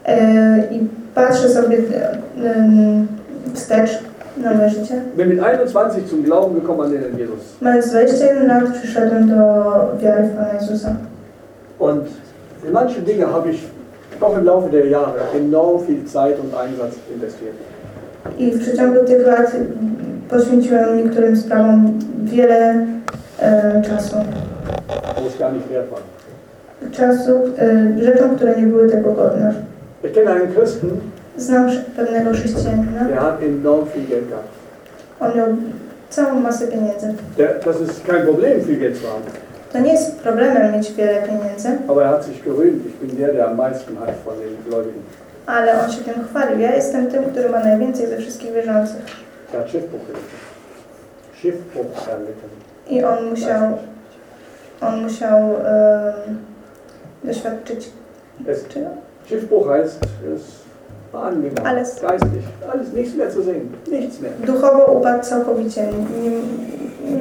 E, I patrzę sobie e, em, wstecz na moje życie. Bin mit 21 zum Glauben gekommen an den Jesus. Mając 21 lat przyszedłem do wiary w Pana Jezusa. Und manche Dinge habe ich doch im Laufe der Jahre enorm viel Zeit und Einsatz investiert. I w przeciągu tych lat poświęciłem niektórym sprawom wiele e, czasu. Czasu, e, rzeczom, które nie były tego godne. Ich kenne einen Christen, Znam pewnego chrześcijanina, der hat enorm viel Geld gehabt. on miał całą masę pieniędzy. Der, das ist kein Problem, viel Geld zu haben. To nie jest problemem mieć wiele pieniędzy, Aber er hat sich gerühmt, ich bin der, der am meisten hat von den Gläubigen. ale on się tym chwalił. Ja jestem tym, który ma najwięcej ze wszystkich wierzących. Er hat Schiffbruch gelitten. Schiffbruch erlitten. I on musiał, on musiał em, doświadczyć czego? Schiffbruch heißt, ist gegangen. Alles. Geistlich. Alles, nichts mehr zu sehen. Nichts mehr. Duchowo upadł całkowicie. Nie, nie,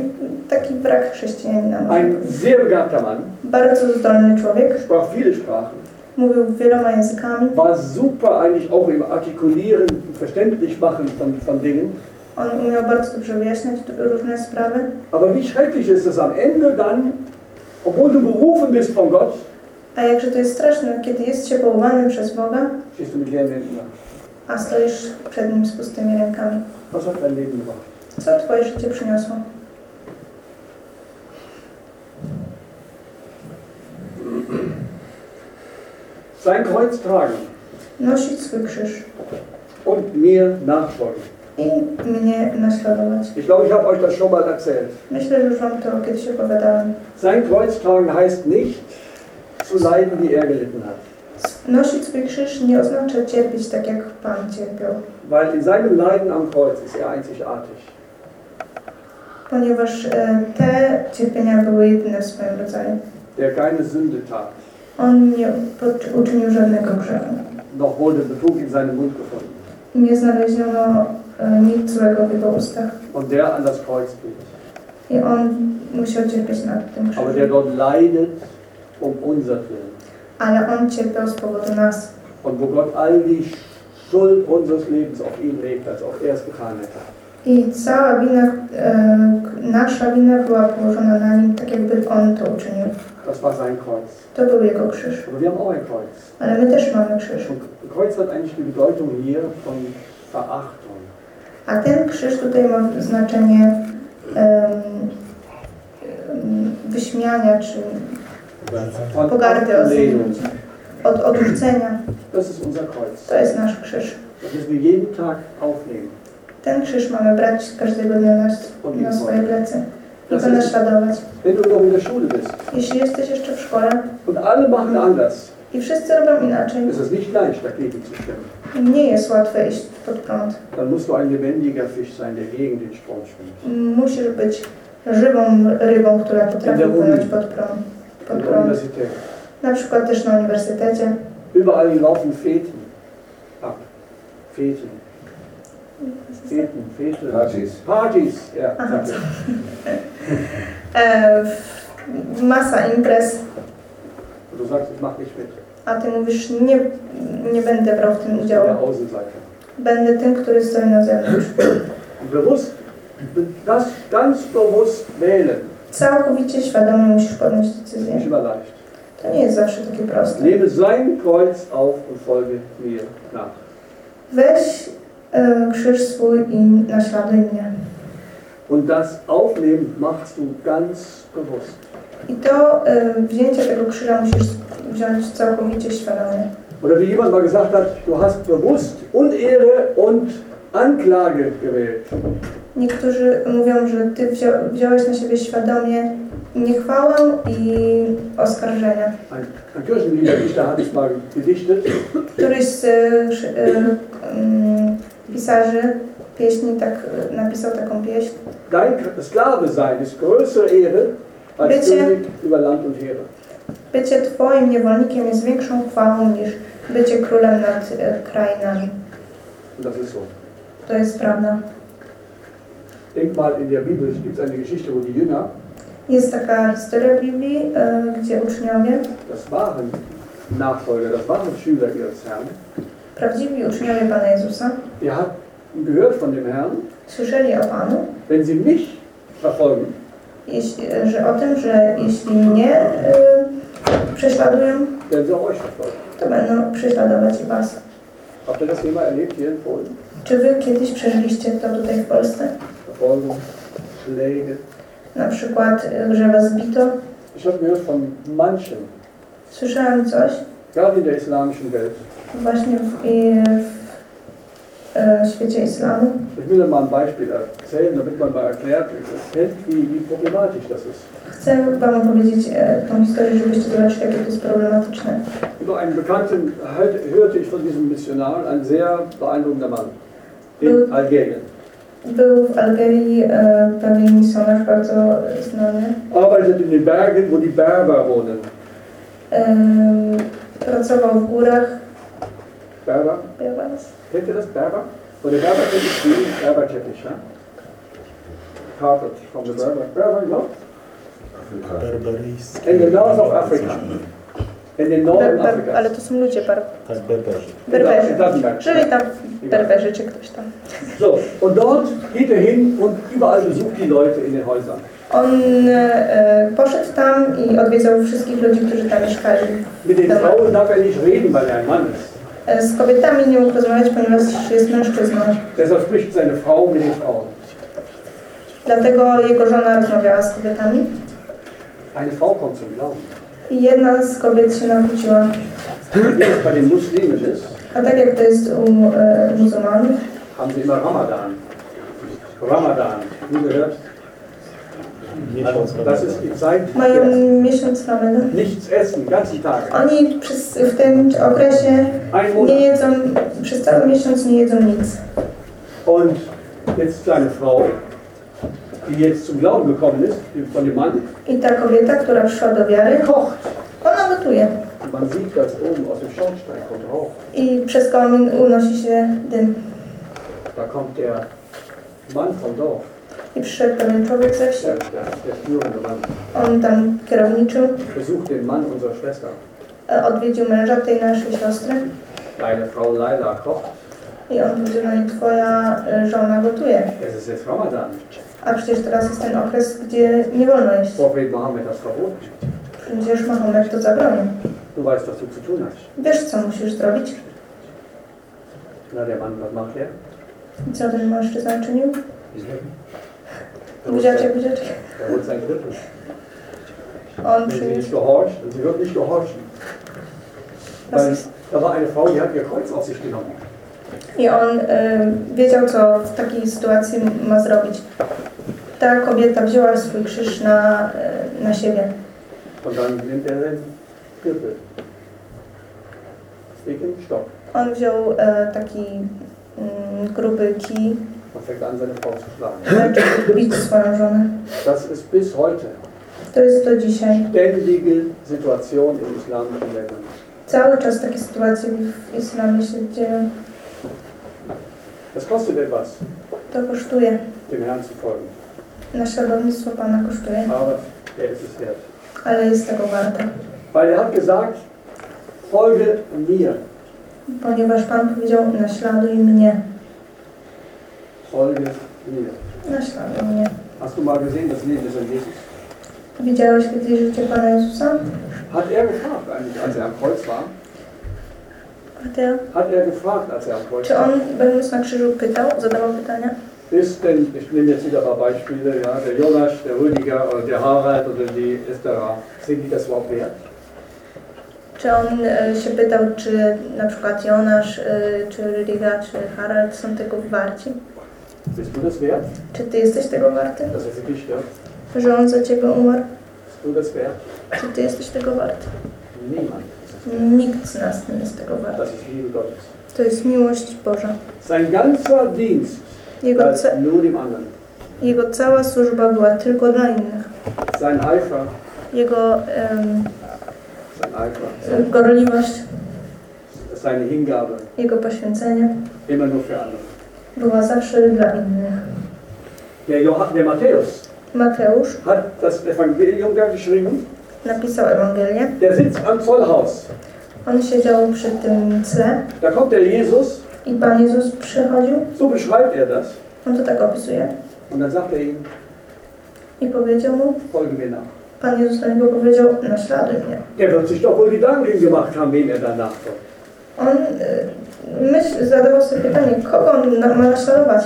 taki brak chrześcijanina. Ein sehr begabter Mann, Bardzo zdolny człowiek, sprach viele Sprachen, mówił wieloma językami. war super eigentlich auch im Artikulieren, Verständlich machen von, von Dingen. On umiał bardzo dobrze wyjaśniać różne sprawy. Aber wie schrecklich ist es am Ende dann, obwohl du berufen bist von Gott, A jakże to jest straszne, kiedy jest się powołany przez Boga, a stoisz przed Nim z pustymi rękami. Co Twoje życie przyniosło? Sein Kreuz tragen Nosić swój krzyż und mir nachfolgen. i mnie naśladować. Ich glaube, ich habe euch das schon mal erzählt. Myślę, że już Wam to kiedyś opowiadałem. Sein Kreuz tragen heißt nicht zu leiden, wie er gelitten hat. Nosić swój krzyż nie oznacza cierpieć tak, jak Pan cierpiał, Weil in seinem Leiden am Kreuz ist er einzigartig. ponieważ e, te cierpienia były jedyne w swoim rodzaju. Der keine Sünde tat, On nie uczynił żadnego grzechu. noch wurde Betrug in seinem Mund gefunden. I nie znaleziono e, nic złego w jego ustach. Und der an das Kreuz geht. I on musiał cierpieć nad tym Aber der krzyżem. dort leidet um unsertwillen. Ale on cierpiał z powodu nas. Und wo Gott all die Schuld unseres Lebens auf ihn legt, als ob er es getan hätte. I cała wina, e, nasza wina była położona na nim, tak jakby on to uczynił. Das war sein Kreuz. To był jego krzyż. Aber wir haben auch ein Kreuz. Ale my też mamy krzyż. Und Kreuz hat eigentlich die Bedeutung hier von Verachtung. A ten krzyż tutaj ma znaczenie em, wyśmiania, czy pogardy od, Ablehnung. od odrzucenia. To jest nasz krzyż. Aufnehmen. Ten krzyż mamy brać każdego dnia na, na swoje plecy i ist, naśladować. Jeśli jesteś jeszcze w szkole i wszyscy robią inaczej. Nie jest łatwe iść pod prąd. Musisz być żywą rybą, która potrafi płynąć pod prąd. Pod prąd. Na przykład też na uniwersytecie. Überall laufen Feten ab. Feten. Feten, Feten. Partys. Partys, ja. Aha. E, w- masa imprez, du sagst, ich mache nicht mit. a ty mówisz, nie, nie będę brał w tym udziału. Będę tym, który stoi na zewnątrz. Bewusst, das ganz bewusst wählen, Całkowicie świadomie musisz podjąć decyzję. nicht. To nie jest zawsze takie proste. Nehme sein Kreuz auf und folge mir nach. Weź e, krzyż swój i naśladuj mnie. Und das Aufnehmen machst du ganz bewusst. I to e, wzięcie tego krzyża musisz wziąć całkowicie świadomie. Oder wie jemand mal gesagt hat, du hast bewusst Unehre und Anklage. Niektórzy mówią, że ty wzią, wziąłeś na siebie świadomie niechwałę i oskarżenia. Ein, ein Kirchenliederdichter hat es mal gedichtet. Któryś z szy- e, mm, pisarzy pieśni tak napisał taką pieśń. Dein Sklave sein ist größere Ehre als Bitte. König über Land und Heere. Bycie twoim niewolnikiem jest większą chwałą niż bycie królem nad e, krainami. Und das ist so. To jest prawda. Denk mal, in der Bibel gibt es eine Geschichte, wo die Jünger, Jest taka historia Biblii, e, gdzie uczniowie, das waren Nachfolger, das waren Schüler ihres Herrn, prawdziwi uczniowie Pana Jezusa, die hatten gehört von dem Herrn, słyszeli o Panu, wenn sie mich verfolgen, jeśli, że o tym, że jeśli mnie e, prześladują, to będą prześladować i Was. Habt ihr das jemals erlebt hier in Polen? Czy Wy kiedyś przeżyliście to tutaj w Polsce? Na przykład, e, że Was bito? Ich habe gehört von manchen, Słyszałem coś właśnie w, i w e, świecie islamu. Chcę Wam opowiedzieć e, tą historię, żebyście zobaczyli, jakie to jest problematyczne. Über einen Bekannten hörte ich von diesem Missionar, ein sehr beeindruckender Mann in Mhm. Algerien. Był w Algerii e, pewien misjonarz bardzo e, znany. Arbeitet in den Bergen, wo die Berber wohnen. Em, pracował w górach. Berber? Kennt ihr das, Berber? Von der Berber kennt die Berberteppich, ja? Carpet from the Berber. Berber, you know? Berberyjskie. In the north of Northern Ber, Africa. ale to są ludzie bar, Tak, berberzy. berberzy. In Datenberg. Żyli tam berberzy czy ktoś tam. So, und dort geht er hin und überall besucht die Leute in den Häusern. On e, poszedł tam i odwiedzał wszystkich ludzi, którzy tam mieszkali. Mit den Frauen darf er nicht reden, weil er ein Mann ist. E, z kobietami nie mógł rozmawiać, ponieważ jest mężczyzną. Deshalb spricht seine Frau mit den Frauen. Dlatego jego żona rozmawiała z kobietami. Eine Frau kommt zum Glauben. I jedna z kobiet się nawróciła. Wie es bei den Muslimen ist, A tak jak to jest u e, muzułmanów, haben sie immer Ramadan. Ramadan. Nie gehört? Miesiąc Das ist die Zeit, mają miesiąc Ramadan. nichts essen, ganzen Tag. Oni przez, w tym okresie Ein nie Monat. jedzą, przez cały miesiąc nie jedzą nic. Und jetzt kleine Frau, jetzt zum Glauben gekommen ist, von dem Mann, I ta kobieta, która przyszła do wiary, kocht. ona gotuje. Und man sieht das oben aus dem Schornstein kommt Rauch. I przez komin unosi się dym. Da kommt der Mann vom Dorf, I przyszedł pewien człowiek ze wsi. der, der, führende Mann, On tam kierowniczył, besucht den Mann unserer Schwester. odwiedził męża tej naszej siostry. Deine Frau Laila kocht. I on powiedział, no i twoja e, żona gotuje. Es ist jetzt Ramadan. A przecież teraz jest ten okres, gdzie nie wolno jeść. Hat das verboten. Przecież Mahomet to was du zu tun hast. Wiesz, co musisz zrobić? Na, der Mann, er? I co ten mężczyzna czynił? Buziaczek, buziaczek. On przyniósł. sie wird nicht gehorchen. Weil da war eine Frau, die hat ihr Kreuz auf sich genommen. I on y, wiedział, co w takiej sytuacji ma zrobić. Ta kobieta wzięła swój krzyż na, y, na siebie. On wziął e, taki mm, gruby kij, zaczął bić swoją żonę. Das ist bis heute To jest do dzisiaj. ständige Situation in islamischen Ländern. Cały czas takie sytuacje w islamie się dzieją. Das kostet etwas, To kosztuje. dem Herrn zu folgen. Naśladownictwo Pana kosztuje, Aber er ist es wert. ale jest tego warte. Weil er hat gesagt, folge mir. Ponieważ Pan powiedział, naśladuj mnie. Folge mir. Naśladuj mnie. Hast du mal gesehen, das Leben Herrn Jesus? Widziałeś kiedyś życie Pana Jezusa? Hat er gefragt eigentlich, als er am Kreuz war? Mateo? Hat er gefragt, als er am Kreuz Czy war? on, będąc na krzyżu, pytał, zadawał pytania? Ist denn, ich nehme jetzt wieder ein paar Beispiele, ja, der Jonas, der Rüdiger oder der Harald oder die Estera, sind die das überhaupt wert? Czy on e, się pytał, czy na przykład Jonasz, e, czy Rydiga, czy Harald są tego warci? Bist du das wert, Czy ty jesteś tego warty? dass er für dich stirbt? Że on za ciebie umarł? Bist du das wert? Czy ty jesteś tego warty? Niemand. Nikt z nas nie jest tego warty. Das ist Liebe Gottes. To jest miłość Boża. Sein ganzer Dienst Jego, ca jego cała służba była tylko dla innych. Sein Eifer, Jego em, sein Eifer, gorliwość, seine Hingabe, jego poświęcenie immer nur für andere. była zawsze dla innych. Der, Johann, der Matthäus Mateusz hat das Evangelium da geschrieben. napisał Ewangelię. Der sitzt am Zollhaus. On siedział przy tym cle Da kommt der Jesus, i Pan Jezus przychodził. so beschreibt er das. On to tak opisuje. Und dann sagt er ihm, I powiedział mu, folge mir nach. Pan Jezus do niego powiedział, naśladuj mnie. Der wird sich doch wohl Gedanken gemacht haben, wem er danach folgt. On y, myśl, zadawał sobie pytanie, kogo on na, ma naśladować.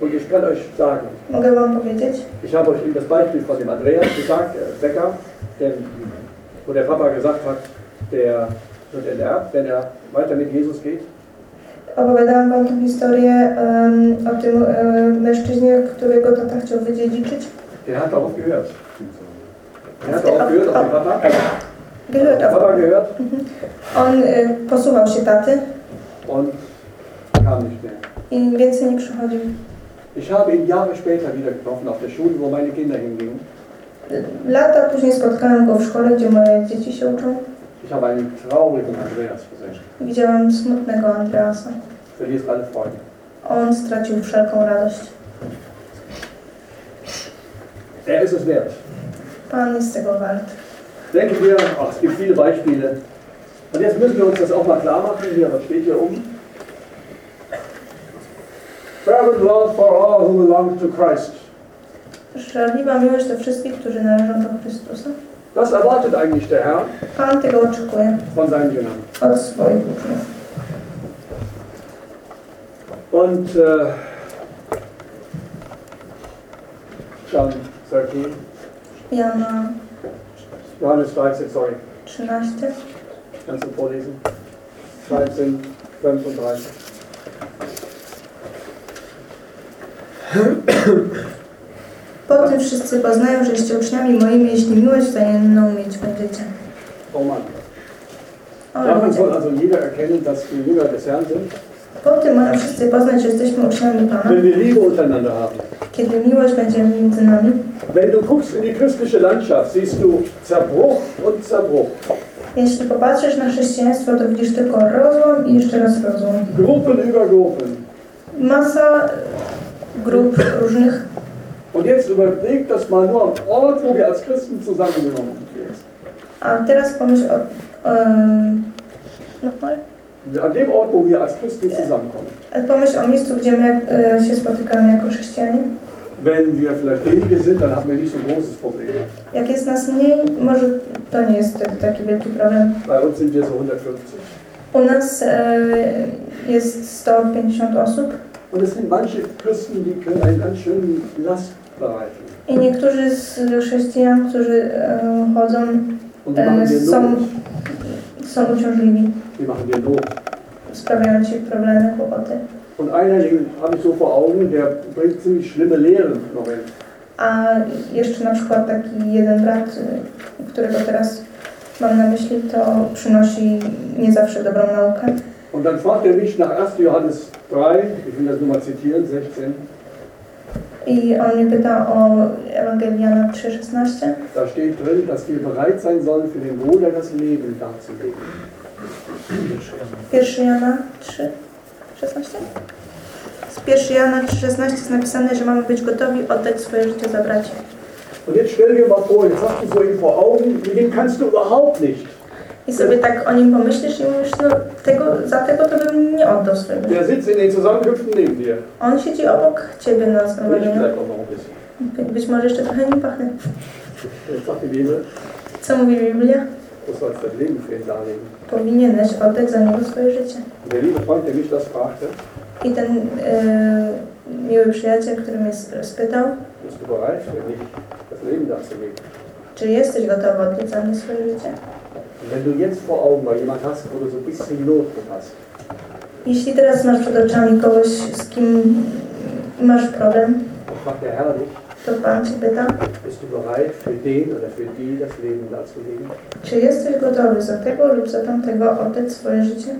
Und ich kann euch sagen, Mogę wam powiedzieć? ich habe euch eben das Beispiel von dem Andreas gesagt, der Bäcker, der, wo der Papa gesagt hat, der wird enterbt, wenn er weiter mit Jesus geht. Opowiadałam wam tę historię em, o tym em, mężczyźnie, którego tata chciał wydziedziczyć. Der hat darauf gehört. Der hat darauf gehört, auf den Papa. Gehört auf. Papa gehört On y, posłuchał się taty und kam nicht mehr. i więcej nie przychodził. Ich habe ihn Jahre später wieder getroffen auf der Schule, wo meine Kinder hingingen. Lata później spotkałem go w szkole, gdzie moje dzieci się uczą. Ich habe einen traurigen Andreas gesehen. Widziałam smutnego Andreasa. Verlierst alle Freude. On stracił wszelką radość. Er ist es wert. Pan jest tego wart. Denken wir, ach, es gibt viele Beispiele. Und jetzt müssen wir uns das auch mal klar machen. Hier, was steht hier oben? Fervent love for all who belong to Christ. Żarliwa miłość do wszystkich, którzy należą do Chrystusa. Das erwartet eigentlich der Herr Pan tego oczekuje von seinen Jüngern. od swoich uczniów. Und äh, John 13, Jana Johannes 13, sorry, 13, kannst du vorlesen? 13, 35. Po tym wszyscy poznają, że jesteście uczniami moimi, jeśli miłość wzajemną mieć będziecie. Mann. O, soll also jeder erkennen, dass wir Jünger des Herrn sind, Po tym mają wszyscy poznać, że jesteśmy uczniami Pana, wenn wir Liebe untereinander haben. kiedy miłość będzie między nami. Wenn du guckst in die christliche Landschaft, siehst du Zerbruch und Zerbruch. Jeśli popatrzysz na chrześcijaństwo, to widzisz tylko rozłam i jeszcze raz rozłam. Gruppen über Gruppen. Masa grup różnych. Und jetzt überleg das mal nur am Ort, wo wir als Christen zusammengenommen sind. A teraz pomyśl o... Nochmal? An dem Ort, wo wir als Christen zusammenkommen. Pomyśl o miejscu, gdzie my e, się spotykamy jako chrześcijanie. Wenn wir vielleicht wenige sind, dann haben wir nicht so ein großes Problem. Jak jest nas mniej, może to nie jest taki- wielki problem. Bei uns sind wir so 150. U nas e, jest 150 osób Und es sind manche Christen, die können einen ganz schönen Last. I niektórzy z chrześcijan, którzy e, chodzą, e, są, są uciążliwi, sprawiają ci problemy, kłopoty. Und einer, den habe ich so vor Augen, der bringt ziemlich schlimme Lehren Moment. A jeszcze na przykład taki jeden brat, którego teraz mam na myśli, to przynosi nie zawsze dobrą naukę. Und dann fragt er mich nach 1. Johannes 3, ich will das nur mal zitieren, 16, I on mnie pyta o Ewangelię Jana 3,16. da steht drin, dass wir bereit sein sollen, für den Bruder das Leben darzulegen. 1 Jana 3, 16? Z 1 Jana 3,16 jest napisane, że mamy być gotowi oddać swoje życie za braci. Und jetzt stell dir mal vor, jetzt hast du so ihn vor Augen, mit dem kannst du überhaupt nicht. I sobie tak o nim pomyślisz i mówisz, no tego, za tego to bym nie oddał swojego życia. Der sitzt in den Zusammenkünften neben dir. On siedzi obok ciebie na zgromadzeniu. bisschen. Być może jeszcze trochę nie Bibel, Co mówi Biblia? Powinieneś oddać za niego swoje życie. I ten e, miły przyjaciel, który mnie spytał, czy jesteś gotowy oddać za mnie swoje życie? Wenn du jetzt vor Augen mal jemand hast, wo du so ein bisschen Not hast, Jeśli teraz masz przed oczami kogoś, z kim masz problem, dann fragt der Herr dich, to Pan Cię pyta, bist du bereit, für den oder für die das Leben darzulegen? czy jesteś gotowy za tego lub za tamtego oddać swoje życie?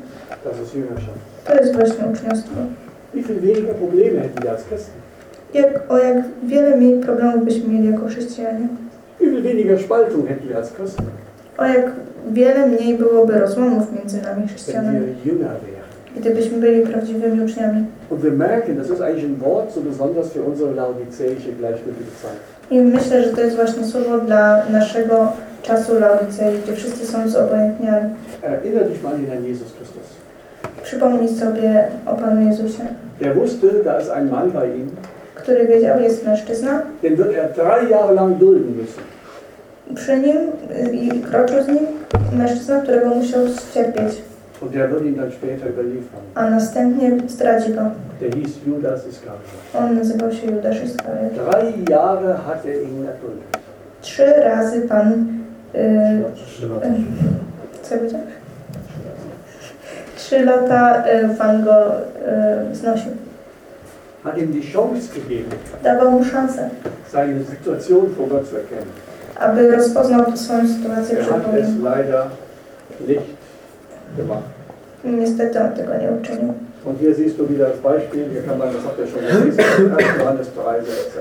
Das ist Jüngerschaft. To jest właśnie uczniostwo. Wie viel weniger Probleme hätten wir als Christen? Jak, o jak wiele mniej problemów byśmy mieli jako chrześcijanie. Wie viel weniger Spaltung hätten wir als Christen, O jak wiele mniej byłoby rozłamów między nami chrześcijanami, gdybyśmy byli prawdziwymi uczniami. Und wir merken, das ist eigentlich ein Wort so besonders für unsere laodicäische gleichgültige Zeit. I myślę, że to jest właśnie słowo dla naszego czasu Laodycei, gdzie wszyscy są zobojętniali. Erinnere dich mal an Herrn Jesus Christus. Przypomnij sobie o Panu Jezusie, Er wusste, da ist ein Mann bei ihm, który wiedział, jest mężczyzna, den wird er drei Jahre lang dulden müssen. Przy nim y, i kroczył z nim mężczyzna, którego musiał cierpieć, Und der wird ihn dann später überliefern. a następnie zdradzi go. Der hieß Judas Iskariot. On nazywał się Judasz Iskariot. Drei Jahre hat er ihn erduldet. Trzy razy Pan... Y, y, co powiedział? Trzy lata y, Pan go y, znosił. Hat ihm die Chance gegeben, Dawał mu szansę, seine Situation vor Gott zu erkennen. Aby rozpoznał swoją sytuację przed Bogiem. Niestety on tego nie uczynił. Und hier siehst du wieder das Beispiel, hier kann man, das habt ihr schon gelesen, 1. Johannes 3, 16.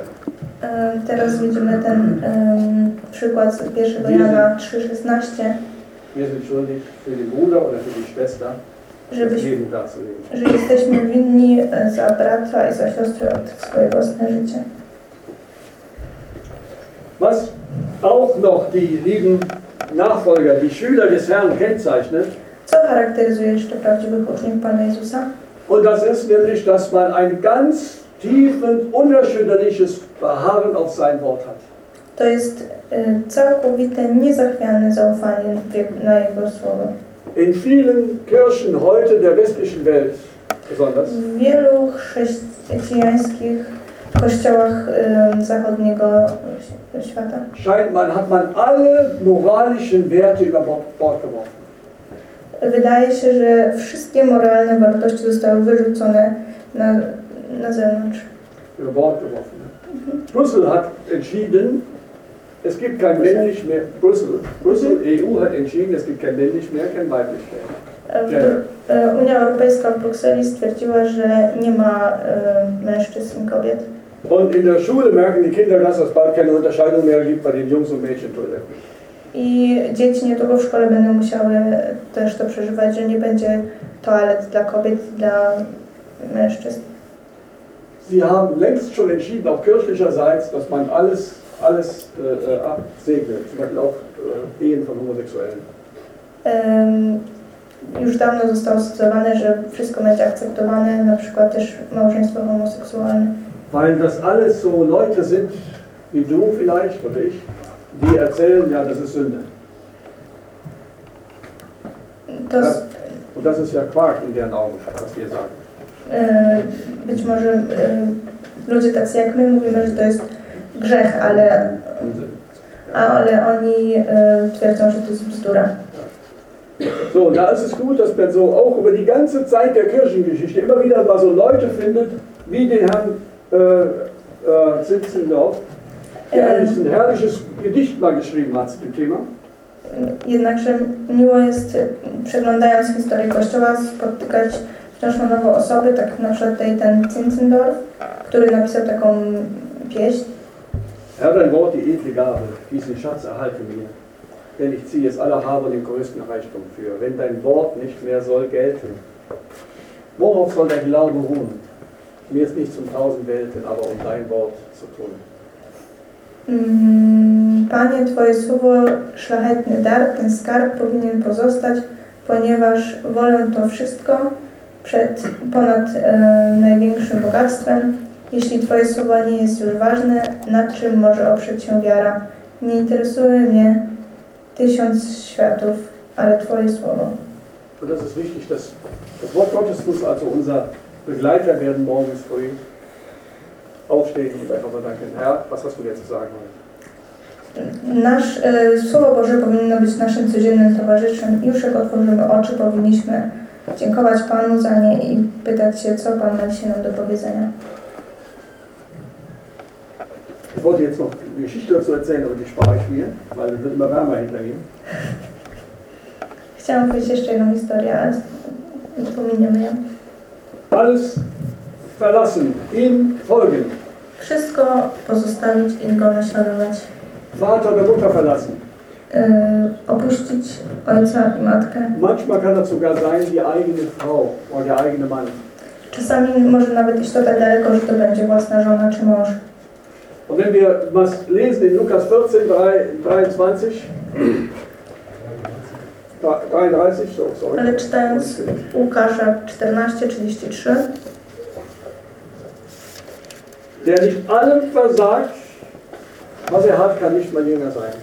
E, Teraz widzimy ten przykład z 1 Jana 3,16, Wir sind schuldig für den Bruder oder für die Schwester, żebyś, że jesteśmy winni za brata i za siostrę od swoje własne życie. Was auch noch die lieben Nachfolger, die Schüler des Herrn kennzeichnet, Co charakteryzuje jeszcze prawdziwych uczniów Pana Jezusa? und das ist nämlich, dass man ein ganz tiefen, unerschütterliches Beharren auf sein Wort hat. To jest e, całkowite, niezachwiane zaufanie na Jego słowo. In vielen Kirchen heute der westlichen Welt besonders W wielu chrześcijańskich kościołach e, zachodniego scheint man, hat man alle moralischen Werte über Bord geworfen. wydaje się, że wszystkie moralne wartości zostały wyrzucone na, na zewnątrz. Über Bord geworfen. Brüssel hat entschieden, es gibt kein männlich mehr, Brüssel, Brüssel, EU hat entschieden, es gibt kein männlich mehr, kein weiblich mehr. E, e, Unia Europejska w Brukseli stwierdziła, że nie ma e, mężczyzn i kobiet. Und in der Schule merken die Kinder, dass es bald keine Unterscheidung mehr gibt bei den Jungs- und Mädchentoiletten. I dzieci niedługo w szkole będą musiały też to przeżywać, że nie będzie toalet dla kobiet dla mężczyzn. Sie haben längst schon entschieden, auch kirchlicherseits, dass man alles, alles äh, äh, absegnet, zum Beispiel auch äh, Ehen von Homosexuellen. Em, Już dawno zostało zdecydowane, że wszystko będzie akceptowane, na przykład też małżeństwo homoseksualne. Weil das alles so Leute sind, wie du vielleicht oder ich, die erzählen, ja, das ist Sünde. To s- Und das ist ja Quark in deren Augen, was wir sagen. e, być może e, ludzie tacy jak my mówimy, że to jest grzech, ale, ale oni e, twierdzą, że to jest bzdura. So, da ist es gut, dass man so auch über die ganze Zeit der Kirchengeschichte immer wieder mal so Leute findet, wie den Herrn äh, äh, Zinzendorf, der Ähm. ein herrliches Gedicht mal geschrieben hat zu dem Thema. Jednakże miło jest, y, przeglądając historię Kościoła, spotykać wciąż na nowo osoby, tak na przykład tutaj ten Zinzendorf, który napisał taką pieśń. Herr, dein Wort, die edle Gabe, diesen Schatz erhalte mir. Denn ich ziehe es aller Habe den größten Reichtum für. Wenn dein Wort nicht mehr soll gelten, worauf soll der Glaube ruhen? Mir ist nichts um tausend Welten, aber um dein Wort zu tun. Panie, Twoje słowo, szlachetny dar, ten skarb powinien pozostać, ponieważ wolę to wszystko przed, ponad e, największym bogactwem. Jeśli Twoje słowo nie jest już ważne, na czym może oprzeć się wiara? Nie interesuje mnie tysiąc światów, ale Twoje słowo. Und das ist wichtig, dass das Wort Gottes muss also unser Begleiter werden morgens früh. Aufstehen und einfach mal danken. Herr, was hast du dir zu sagen heute? Nasz, e, Słowo Boże powinno być naszym codziennym towarzyszem. Już jak otworzymy oczy, powinniśmy dziękować Panu za nie i pytać się, co Pan ma dzisiaj nam do powiedzenia. Ich wollte jetzt noch eine Geschichte dazu erzählen, aber die spare ich mir, weil es wird immer wärmer hinter ihm. Chciałam powiedzieć jeszcze jedną historię, ale pominiemy ją. Alles verlassen, ihm folgen. Wszystko pozostawić i Go naśladować. Vater oder Mutter verlassen. E, opuścić ojca i matkę. Manchmal kann das sogar sein, die eigene Frau oder der eigene Mann. Czasami może nawet iść to tak daleko, że to będzie własna żona czy mąż. Und wenn wir was lesen in Lukas 14, 23, 33, so, sorry. Ale czytając Łukasza 14:33, Der nicht allem versagt, was er hat, kann nicht mein Jünger sein.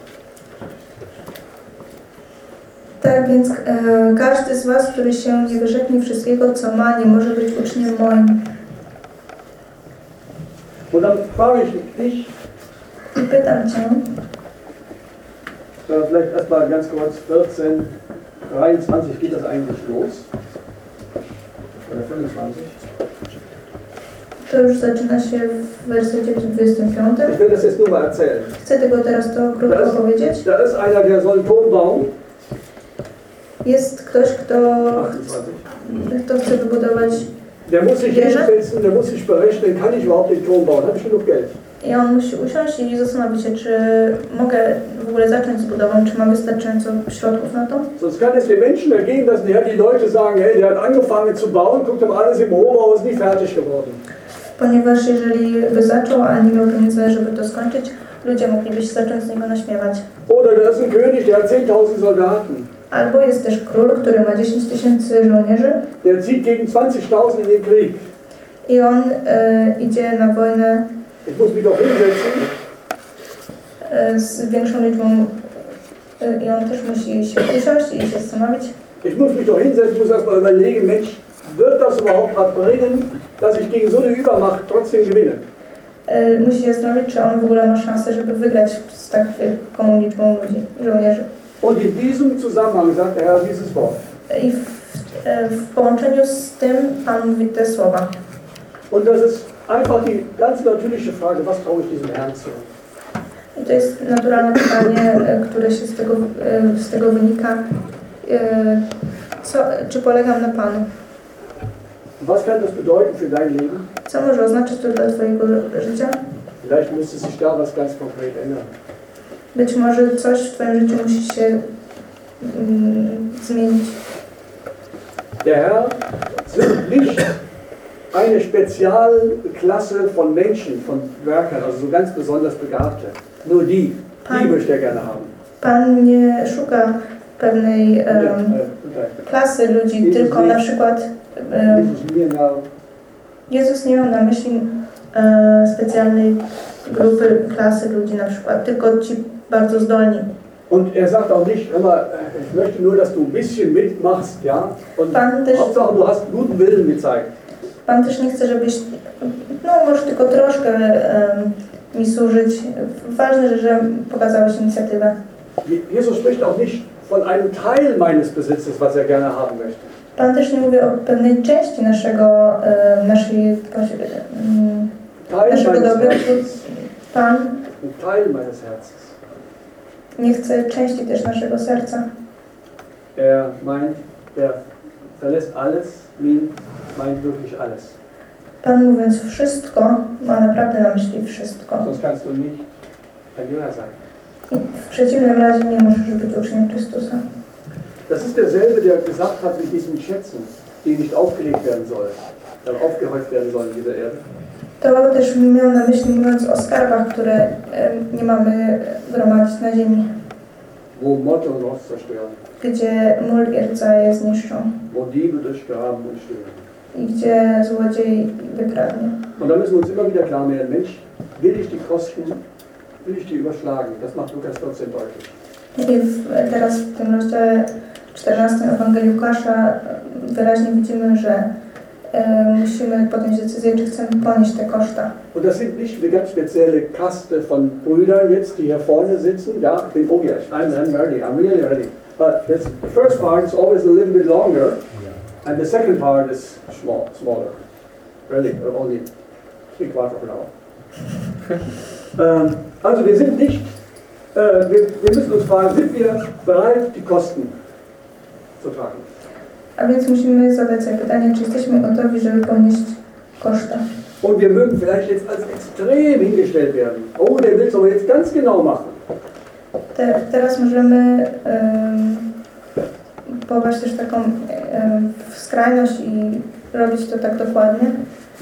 tak więc e, każdy z Was, który się nie wyrzeknie wszystkiego, co ma, nie może być uczniem moim. Und dann frage ich dich, I pytam Cię, äh, vielleicht erstmal ganz kurz, 14, 23 geht das eigentlich los? Oder 25? to już zaczyna się w wersecie 25. Ich will das jetzt nur mal erzählen. Chcę tylko teraz to krótko Das- powiedzieć. Da ist einer, der soll einen Turm bauen. Jest ktoś, kto, 28. kto chce wybudować Der muss sich Bierze? hinsetzen, der muss sich berechnen, kann ich überhaupt den Turm bauen? Habe ich genug Geld? I on musi usiąść i zastanowić się, czy mogę w ogóle zacząć z budową, czy mam wystarczająco środków na to. Sonst kann es den Menschen ergehen, dass die Leute sagen, hey, der hat angefangen zu bauen, guckt ihm alles im ist nie fertig geworden. Ponieważ jeżeli by zaczął, ale nie miał pieniędzy, żeby to skończyć, ludzie mogliby się zacząć z niego naśmiewać. Oder da ist ein König, der hat 10.000 Soldaten. Albo jest też król, który ma 10 tysięcy żołnierzy Der zieht gegen 20.000 in den Krieg. i on e, idzie na wojnę E, z większą liczbą e, i on też musi się usiąść i się zastanowić. Ich muss mich doch hinsetzen, muss erstmal überlegen, Mensch, wird das überhaupt was bringen, dass ich gegen so eine Übermacht trotzdem gewinne? E, musi się zastanowić, czy on w ogóle ma szansę, żeby wygrać z tak wielką liczbą ludzi, żołnierzy. Und in diesem Zusammenhang sagt der Herr dieses Wort. I w, e, w połączeniu z tym Pan mówi te słowa. Und das ist einfach die ganz natürliche Frage, was traue ich diesem Herrn zu? To jest naturalne pytanie, e, które się z tego, e, z tego wynika. E, Co, czy polegam na Panu? Was kann das bedeuten für dein Leben? Co może oznaczać to dla Twojego życia? Vielleicht müsste sich da was ganz konkret ändern. Być może coś w Twoim życiu musi się mm, zmienić. Der Herr sind nicht eine Spezialklasse von Menschen, von Werkern, also so ganz besonders Begabte. Nur die, die möchte er gerne haben. Pan nie szuka pewnej tutaj. klasy ludzi, tylko na przykład now. Jezus nie miał na myśli e, specjalnej grupy, klasy ludzi na przykład, tylko ci bardzo zdolni. Und er sagt auch nicht immer, ich möchte nur, dass du ein bisschen mitmachst, ja? Und Hauptsache, du hast guten Willen gezeigt. Pan też nie chce, żebyś, no może tylko troszkę em, mi służyć. Ważne, że pokazałeś inicjatywę. Je- Jesus spricht auch nicht von einem Teil meines Besitzes, was er gerne haben möchte. Pan też nie mówi o pewnej części naszego, em, naszej, em, Teil Naszego meines. Herzens. Pan Ein Teil meines Herzens. nie chce części też naszego serca. Er meint, er verlässt alles, meint, meint wirklich alles. Pan mówiąc wszystko, ma naprawdę na myśli wszystko. Sonst kannst du nicht ein Jünger sein. I w przeciwnym razie nie możesz być uczniem Chrystusa. Das ist derselbe, der gesagt hat mit diesen Schätzen, die nicht aufgelegt werden sollen, aufgehäuft werden sollen in dieser Erde. To też miał na myśli mówiąc o skarbach, które nie mamy gromadzić na ziemi, gdzie mól i zniszczą i gdzie złodziej wykradnie. Und da müssen wir uns immer wieder klar werden, Mensch, will ich die Kosten, will ich die überschlagen? Das macht Lukas 14 deutlich. I w, teraz w tym rozdziale 14 Ewangelii Łukasza wyraźnie widzimy, że musimy podjąć decyzję, czy chcemy ponieść te koszta. Und das sind nicht eine ganz spezielle Kaste von Brüdern jetzt, die hier vorne sitzen. Ja, bin, oh yes, I'm, I'm ready, I'm really ready. But this, the first part is always a little bit longer, and the second part is small, smaller. Really, only three quarter of an hour. ähm, also wir sind nicht, äh, wir, wir müssen uns fragen, sind wir bereit, die Kosten zu tragen? A więc musimy zadać sobie pytanie, czy jesteśmy gotowi, żeby ponieść koszta. Und wir mögen vielleicht jetzt als extrem hingestellt werden. Oh, der will es aber jetzt ganz genau machen. Te, teraz możemy um, popaść też taką w skrajność i robić to tak dokładnie.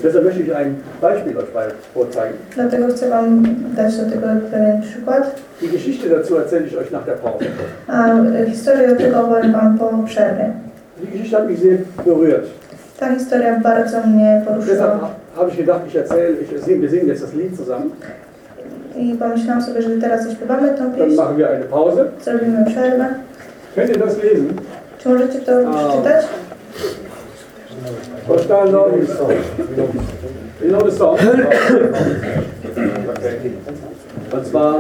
Deshalb möchte ich ein Beispiel euch mal vorzeigen. Dlatego chcę Wam dać do tego pewien przykład. Die Geschichte dazu erzähle ich euch nach der Pause. A e, historię tego opowiem Wam po przerwie. Die Geschichte hat mich sehr berührt. Ta historia bardzo mnie Deshalb poruszyła habe ich gedacht, ich erzähle, ich sing, wir singen jetzt das Lied zusammen. i pomyślałam sobie, że teraz zaśpiewamy tą Dann pieśń, machen wir eine Pause. zrobimy przerwę. Könnt ihr das lesen? Czy możecie to przeczytać? Verstanden, Leute? You know the song? Okay. Und zwar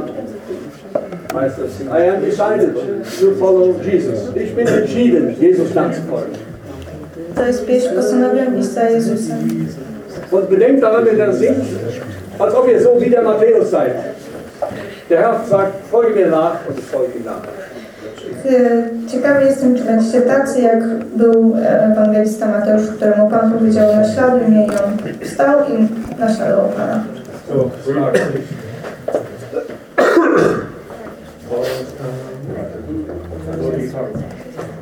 I am decided to follow Jesus. Ich bin entschieden, Jesus nachzufolgen. To jest pieśń Postanowiam iść za Jezusem. Und bedenkt daran, wenn ihr das singt, als ob ihr so wie der Matthäus seid. Der Herr sagt, folge mir nach und ich folge ihm nach. Ciekawy jestem, czy będziecie tacy, jak był e, ewangelista Mateusz, któremu Pan powiedział naśladuj mnie i on wstał i naśladował Pana. So,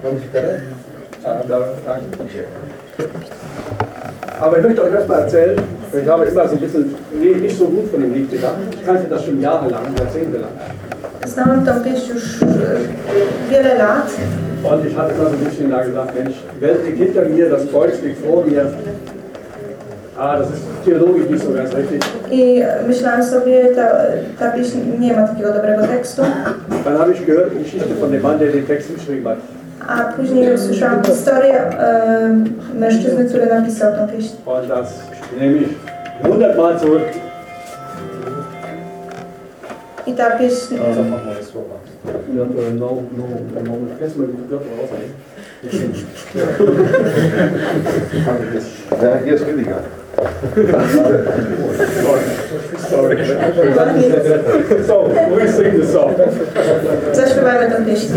Frage. Aber ich möchte euch erst mal erzählen, ich habe immer so ein bisschen nee, nicht so gut von dem Lied gedacht. Ich kannte das schon jahrelang, jahrzehntelang. Znałam tą pieśń już wiele lat Und ich hatte immer so ein bisschen da gesagt, Mensch, die Welt liegt hinter mir, das Kreuz liegt vor mir. Ah, das ist theologisch nicht so ganz richtig. i myślałam sobie, ta, ta pieśń nie ma takiego dobrego tekstu. Dann habe ich gehört die Geschichte von dem Mann, der den Text geschrieben hat. A później usłyszałam historię e, mężczyzny, który napisał tą pieśń. Und das nehme ich hundertmal zurück. I ta pieśń Cofam moje słowa. No, no, no, no. Ja, jest the song. zaśpiewajmy tą pieśń.